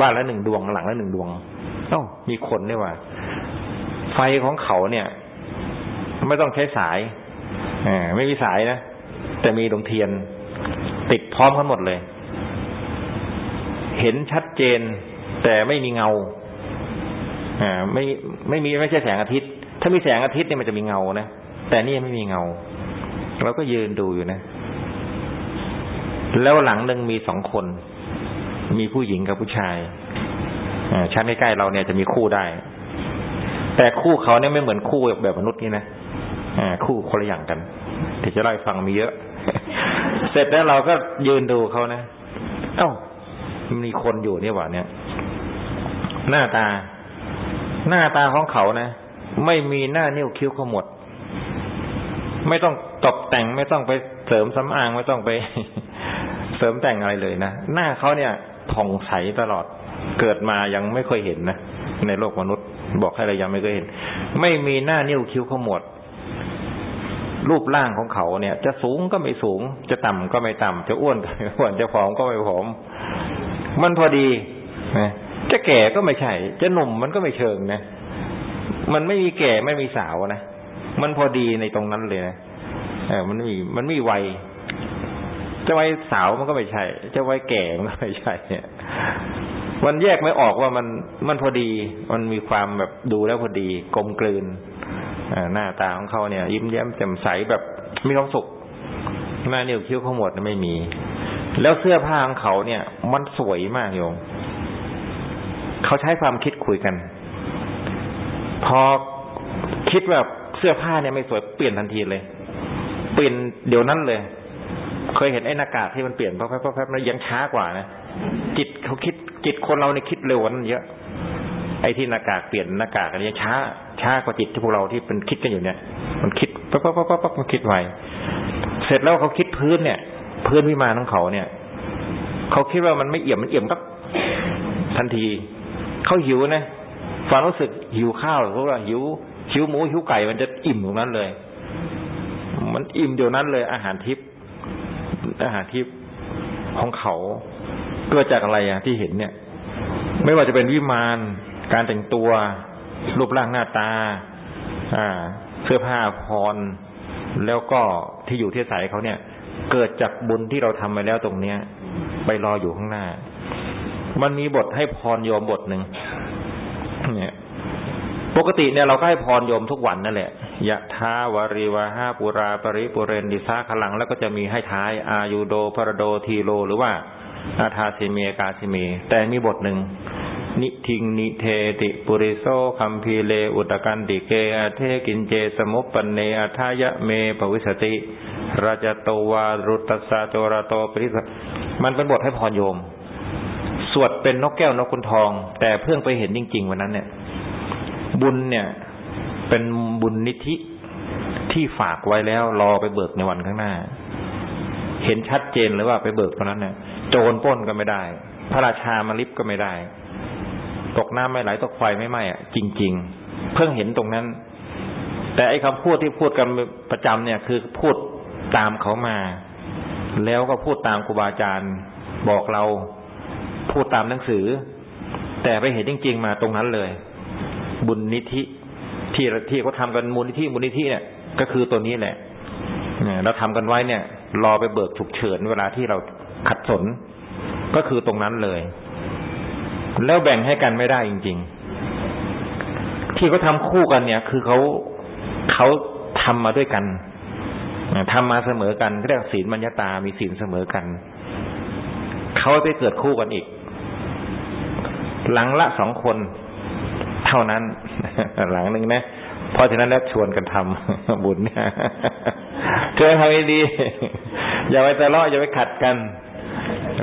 บ้านละหนึ่งดวงหลังละหนึ่งดวงเอ้ามีคนนี่ว่า ไฟของเขาเนี่ย ไม่ต้องใช้สายอไม่มีสายนะแต่มีดวงเทียน ติดพร้อมกันหมดเลย เห็นชัดเจน แต่ไม่มีเงาอ่าไม่ไม่มีไม่ใช่แสงอาทิตย์ ถ้ามีแสงอาทิตย์เนี่ยมันจะมีเงานะแต่นี่ไม่มีเงาเราก็ยืนดูอยู่นะ แล้วหลังหนึ่งมีสองคน มีผู้หญิงกับผู้ชายชั้นใกล้ๆเราเนี่ยจะมีคู่ได้ แต่คู่เขาเนี่ยไม่เหมือนคู่แบบมนุษย์นี่นะคู่คนละอย่างกันที่จะเล่าฟังมีเยอะ เสร็จแล้วเราก็ยืนดูเขานะ เอ้า มีคนอยู่นี่หว่าเนี่ย หน้าตา หน้าตาของเขานะไม่มีหน้านิ้วคิ้วขมวดไม่ต้องตกแต่งไม่ต้องไปเสริมสำอางไม่ต้องไป เสริมแต่งอะไรเลยนะหน้าเขาเนี่ยผ่องใสตลอดเกิดมายังไม่เคยเห็นนะในโลกมนุษย์ บอกให้เรายังไม่เคยเห็น ไม่มีหน้านิ้วคิ้วขมวดรูปร่างของเขาเนี่ย จะสูงก็ไม่สูง จะต่ำก็ไม่ต่ำจะอ้วนก็ไม่อ้วนจะผอมก็ไม่ผอม มันพอดีนะจะแก่ก็ไม่ใช่ จะหนุ่มมันก็ไม่เชิงนะ มันไม่มีแก่ไม่มีสาวนะ มันพอดีในตรงนั้นเลยนะเออมันมีมันไม่วัยจะวัยสาวมันก็ไม่ใช่ จะวัยแก่มันก็ไม่ใช่เนี่ยมันแยกไม่ออกว่ามันมันพอดี มันมีความแบบดูแล้วพอดี กลมกลืนหน้าตาของเขาเนี่ย ยิ้มแย้มแจ่มใสแบบมีความสุขหน้านิ้วคิ้วขมวดไม่มี แล้วเสื้อผ้าของเขาเนี่ย มันสวยมากโยมเขาใช้ความคิดคุยกัน พอคิดแบบเสื้อผ้าเนี่ยไม่สวยเปลี่ยนทันทีเลย เปลี่ยนเดี๋ยวนั้นเลย เคยเห็นไอ้หน้ากากที่มันเปลี่ยนแป๊บแป๊บแป๊บแล้วยังช้ากว่านะจิตเขาคิด จิตคนเราเนี่ยคิดเร็วนั้นเยอะไอ้ที่หน้ากากเปลี่ยนหน้ากากอันนี้ช้า ช้ากว่าจิตที่พวกเราที่เป็นคิดกันอยู่เนี่ย มันคิดปั๊บปั๊บปั๊บปั๊บมันคิดไวเสร็จแล้วเขาคิดพื้นเนี่ย พื้นวิมานของเขาเนี่ยเขาคิดว่ามันไม่เอี่ยมมันเอี่ยมปั๊บทันทีเขาหิวนะความรู้สึกหิวข้าวเพราะว่าหิวหิวหมูหิวไก่มันจะอิ่มตรงนั้นเลย มันอิ่มเดียวนั้นเลย อาหารทิพย์อาหารทิพย์ของเขาเกิดจากอะไรอะที่เห็นเนี่ย ไม่ว่าจะเป็นวิมาน การแต่งตัว รูปร่างหน้าตา อ่า เสื้อผ้าพร แล้วก็ที่อยู่ที่ใส่เขาเนี่ย เกิดจากบุญที่เราทำไปแล้วตรงเนี้ย ไปรออยู่ข้างหน้า มันมีบทให้พรโยมบทหนึ่งเนี่ยปกติเนี่ยเราก็ให้พรโยมทุกวันนั่นแหละยะถาวาริวะหาปูรา ปะริปูเรนติ สาคะรัง แล้วก็จะมีให้ท้าย อายุโท พะละโท ธีโร หรือว่าอะทาสิเม อะกาสิเม แต่มีบทหนึ่งนิธิงนิเธติปุริโส คัมภีเร โอทะกันติเก อัตเถ กิจเจ สะมุปปันเนอัตถายะเม ภะวิสสะติ ราชะโตวา ทุรุตตัสสะ โจระโตปีฬิตัสสะเป็นบทให้พรโยม สวดเป็นนกแก้วนกคุณทอง แต่เพิ่งไปเห็นจริง ๆ วันนั้นเนี่ย บุญเนี่ย เป็นบุญนิธิที่ฝากไว้แล้วรอไปเบิกในวันข้างหน้า เห็นชัดเจนเลยว่าไปเบิกตอนนั้นเนี่ยโจรป้นก็ไม่ได้ พระราชามาลิบก็ไม่ได้ ตกน้ำไม่ไหลตกไฟไม่ไหม้อะจริง ๆ เพิ่งเห็นตรงนั้น แต่ไอ้คำพูดที่พูดกันประจำเนี่ย คือพูด ตามเขามา แล้วก็พูดตามครูบาอาจารย์บอกเราพูดตามหนังสือ แต่ไปเห็นจริง ๆ มาตรงนั้นเลย บุญนิธิที่ที่เขาทากันมูลนิธิมูลนิธิเนี่ยก็คือตัวนี้แหละเราทำกันไว้เนี่ย รอไปเบิกฉุกเฉินเวลาที่เราขัดสน ก็คือตรงนั้นเลย แล้วแบ่งให้กันไม่ได้จริง ๆ ที่เขาทาคู่กันเนี่ย คือเขาเขาทำมาด้วยกัน ทำมาเสมอกันเรียกศีลมัญญาตามีศีลเสมอกันเขาไปเกิดคู่กันอีก หลังละสองคน เท่านั้น หลังหนึ่งนะเพราะฉะนั้นแล้วชวนกันทำบุญเนี่ยช่วยทำดีอย่าไปทะเลาะอย่าไปขัดกัน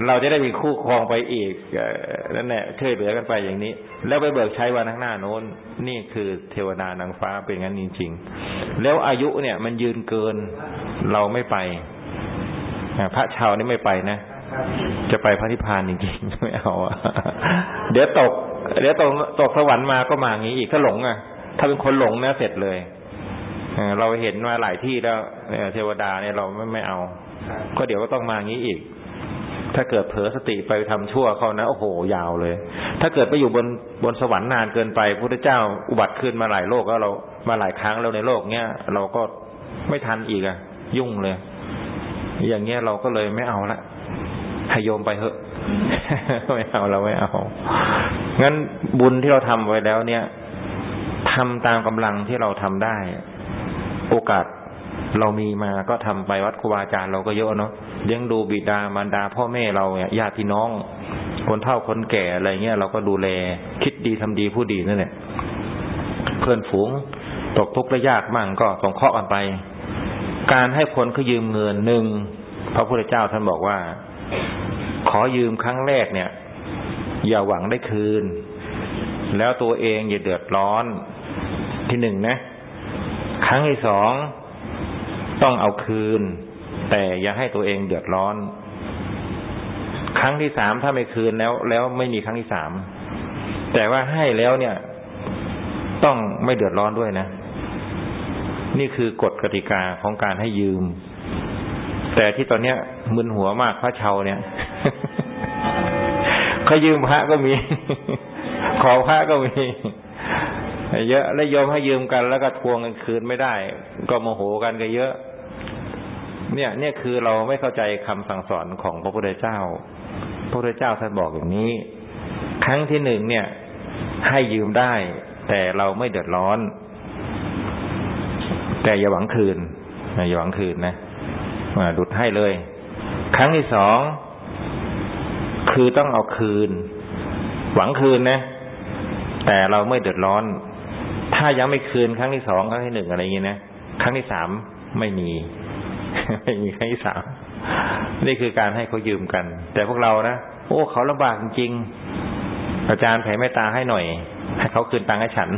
เราจะได้มีคู่ครองไปอีกนั่นแหละช่วยเหลือกันไปอย่างนี้ แล้วไปเบิกใช้วันข้างหน้าโน้น นี่คือเทวดานางฟ้าเป็นงั้นจริง ๆ แล้วอายุเนี่ย มันยืนเกินเราไม่ไปพระชาวนี่ไม่ไปนะจะไปพระนิพพานจริงๆไม่เอาเดี๋ยวตก เดี๋ยวตกตกสวรรค์มาก็มาอย่างนี้อีกถ้าหลงอะ ถ้าเป็นคนหลงนะเสร็จเลยเราเห็นมาหลายที่แล้วเทวดาเนี่ยเราไม่ไม่เอา ก็เดี๋ยวก็ต้องมาอย่างนี้อีก ถ้าเกิดเผลอสติไปทำชั่วเขานะโอ้โหยาวเลย ถ้าเกิดไปอยู่บนบนสวรรค์นานเกินไปพระเจ้าอุบัติขึ้นมาหลายโลกแล้วเรามาหลายครั้งแล้วในโลกเนี้ยเราก็ไม่ทันอีกอะยุ่งเลย อย่างเงี้ยเราก็เลยไม่เอาละให้โยมไปเถอะไม่เอาเราไม่เอางั้นบุญที่เราทำไว้แล้วเนี่ยทำตามกำลังที่เราทำได้ โอกาส เรามีมาก็ทำไปวัดครูบาอาจารย์เราก็เยอะเนาะเลี้ยงดูบิดามารดาพ่อแม่เราเนี่ยญาติพี่น้อง คนเฒ่าคนแก่อะไรเงี้ยเราก็ดูแลคิดดีทำดีผู้ดีนั่นแหละเพื่อนฝูง ตกทุกข์และยากมั่งก็สงเคราะห์กันไป การให้คนเขายืมเงินหนึ่งพระพุทธเจ้าท่านบอกว่า ขอยืมครั้งแรกเนี่ย อย่าหวังได้คืน แล้วตัวเองอย่าเดือดร้อนที่หนึ่งนะ ครั้งที่สอง ต้องเอาคืน แต่อย่าให้ตัวเองเดือดร้อน ครั้งที่สามถ้าไม่คืนแล้ว แล้วไม่มีครั้งที่สามแต่ว่าให้แล้วเนี่ย ต้องไม่เดือดร้อนด้วยนะ นี่คือกฎกติกาของการให้ยืม แต่ที่ตอนเนี้ยมึนหัวมากพระเชาเนี่ยเขายืมพระก็มี ขอพระก็มีเยอะ แล้วยอมให้ยืมกันแล้วก็ทวงกันคืนไม่ได้ ก็โมโหกันก็เยอะ เนี่ยเนี่ยคือเราไม่เข้าใจคำสั่งสอนของพระพุทธเจ้า พระพุทธเจ้าท่านบอกอย่างนี้ ครั้งที่หนึ่งเนี่ย ให้ยืมได้ แต่เราไม่เดือดร้อน แต่อย่าหวังคืนอย่าหวังคืนนะมาดุดให้เลย ครั้งที่สองคือต้องเอาคืน หวังคืนนะ แต่เราไม่เดือดร้อน ถ้ายังไม่คืนครั้งที่สองครั้งที่หนึ่งอะไรอย่างนี้นะครั้งที่สามไม่มี ไม่มีใครสามนี่คือการให้เขายืมกัน แต่พวกเรานะโอ้เขาลำบากจริงอาจารย์แผ่เมตตาให้หน่อยให้เขาคืนตังค์ให้ฉัน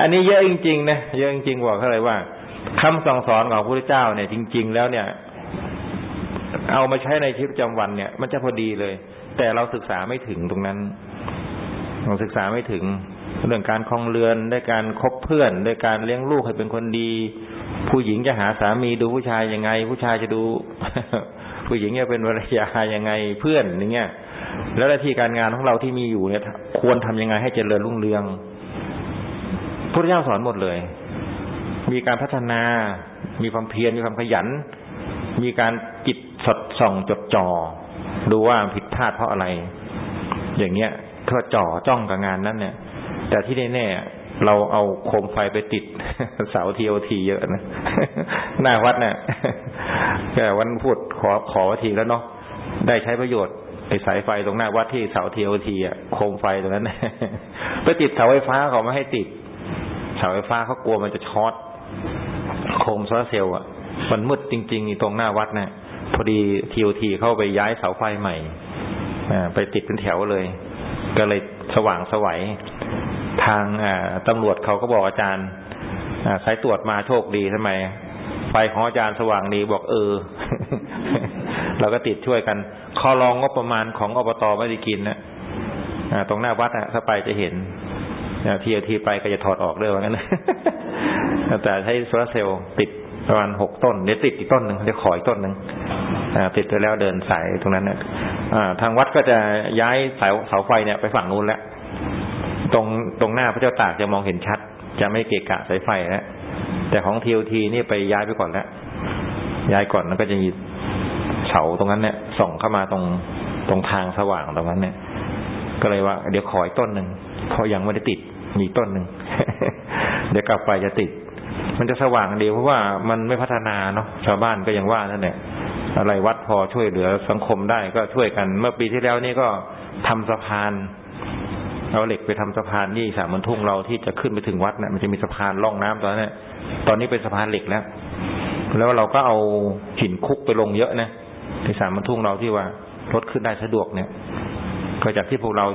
อันนี้เยอะจริงๆนะเยอะจริงๆบอกเขาเลยว่าคำสั่งสอนของพระพุทธเจ้าเนี่ย จริง ๆ แล้วเนี่ย เอามาใช้ในชีวิตประจำวันเนี่ย มันจะพอดีเลย แต่เราศึกษาไม่ถึงตรงนั้นเราศึกษาไม่ถึง เรื่องการคลองเรือนด้วยการคบเพื่อนด้วยการเลี้ยงลูกให้เป็นคนดี ผู้หญิงจะหาสามีดูผู้ชายยังไง ผู้ชายจะดู ผู้หญิงจะเป็นภรรยายังไงเพื่อนอย่างเงี้ยแล้วหน้าที่การงานของเราที่มีอยู่เนี่ย ควรทำยังไงให้เจริญรุ่งเรืองพระเจ้าสอนหมดเลย มีการพัฒนา มีความเพียรมีความขยัน มีการจิตสดส่องจดจ่อดูว่าผิดพลาดเพราะอะไร อย่างเงี้ยเพื่อจ่อจ้องกับงานนั้นเนี่ย แต่ที่แน่ๆเราเอาโคมไฟไปติดเสาทีโอทีเยอะนะหน้าวัดเนี่ยแค่วันพูดขอขอทีแล้วเนาะได้ใช้ประโยชน์ไอ้สายไฟตรงหน้าวัดที่เสาทีโอทีอะโคมไฟตรงนั้นไปติดเสาไฟฟ้าเขาไม่ให้ติด เสาไฟฟ้าเขากลัวมันจะช็อตโคมโซลาเซลล์อะมันมืดจริงๆตรงหน้าวัดเนะี่ยพอดี TOT เข้าไปย้ายเสาไฟใหม่ไปติดเป็นแถวเลย ก็เลยสว่างไสว ทางตำรวจเขาก็บอกอาจารย์สายตรวจมาโชคดีทำไม ไฟของอาจารย์สว่างดีบอกเออ เราก็ติดช่วยกันคอรองงบประมาณของอบตไม่ได้กินนะตรงหน้าวัดอะถ้าไปจะเห็นทีทีไปก็จะถอดออกเลยว่างั้นแต่ใช้โซลาเซลล์ติดประมาณหกต้นเดี๋ยวติดอีกต้นหนึ่งเดี๋ยวขออีกต้นหนึ่งติดไปแล้วเดินสายตรงนั้นเนี่ยทางวัดก็จะย้ายเสาเสาไฟเนี่ยไปฝั่งนู้นแล้ว ตรงตรงหน้าพระเจ้าตากจะมองเห็นชัด จะไม่เกะกะสายไฟแล้วแต่ของทีโอทีนี่ไปย้ายไปก่อนแล้วย้ายก่อนแล้วก็จะมีเสาตรงนั้นเนี่ยส่องเข้ามาตรงตรงทางสว่างตรงนั้นเนี่ย ก็เลยว่า เดี๋ยวขออีกต้นหนึ่งเพราะยังไม่ได้ติดมีต้นหนึ่งเดี๋ยวกลับไปจะติด มันจะสว่างเดียวเพราะว่ามันไม่พัฒนาเนาะชาวบ้านก็ยังว่านั่นแหละอะไรวัดพอช่วยเหลือสังคมได้ก็ช่วยกัน เมื่อปีที่แล้วนี่ก็ทำสะพาน เอาเหล็กไปทำสะพานนี่สามันทุ่งเราที่จะขึ้นไปถึงวัดเนะ่ยมันจะมีสะพานล่องน้ำตอนนี้ตอนนี้เป็นสะพานเหล็กแล้ว แล้วเราก็เอาหินคุกไปลงเยอะนะในสามันทุ่งเราที่ว่ารถขึ้นได้สะดวกเนี่ย ก็จากที่พวกเรา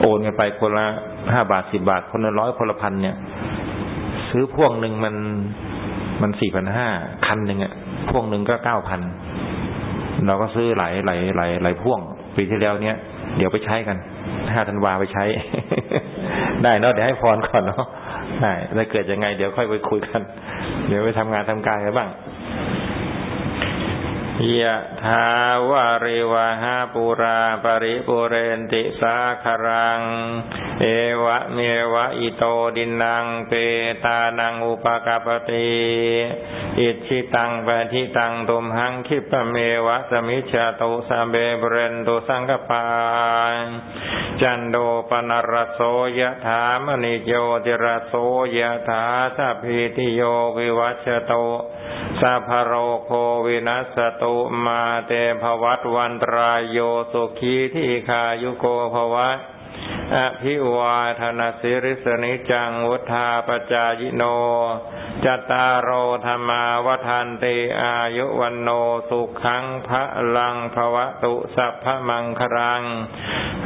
โอนกันไปคนละห้าบาทสิบบาท คนละร้อยคนละพันเนี่ย ซื้อพ่วงหนึ่งมันมันสี่พันห้าคันหนึ่งอะพ่วงหนึ่งก็เก้าพันเราก็ซื้อหลายหลายหลายหลายพ่วงปีที่แล้วเนี้ยเดี๋ยวไปใช้กัน ห้าธันวาไปใช้ ได้เนาะเดี๋ยวให้พรก่อนเนาะได้ถ้าเกิดยังไง เดี๋ยวค่อยไปคุยกัน เดี๋ยวไปทำงานทำการกันบ้าง ยะทาวาริวะหาปูรา ปะริปูเรนติสาคะรัง เอวะเมวะอิโต ทินนังเปตานังอุปะกัปปะติอิจฉิตังปัตถิตังตุมหัง ขิปปะเมวะ สะมิชฌะตุสัพเพ ปูเรนตุสังกัปปาจันโดปนรโสยะถามณิโยติรโสยะถาสัพพิติโยวิวัชโตสัพโรโควินัสตุมาเตภวัตวันตรายโยสุขีที่ขายุโกภวะอภิวาธนสิริสนิจังวุธาปจายโน จตารโอธรรมาวทันติอายุวันโนสุขังพระลังภวะตุสัพพมังครัง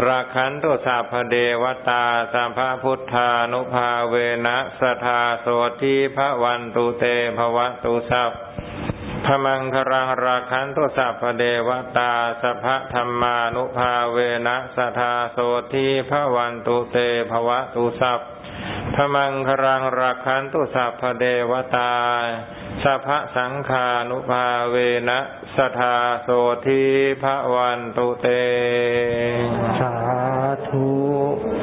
ราคันตุสัพเดวตาสัมภพุทธานุภาเวนะสทาโสทีพระวันตุเตภวะตุสัพ พมังครังราคันตุสัพเดวตาสภธรรมานุภาเวนะสทาโสทีพระวันตุเตภวะตุสัพพมังครังราคันตุสัพเดวตาสัพสังคานุภาเวนะสทาโสทีพระวันตุเต สาธุ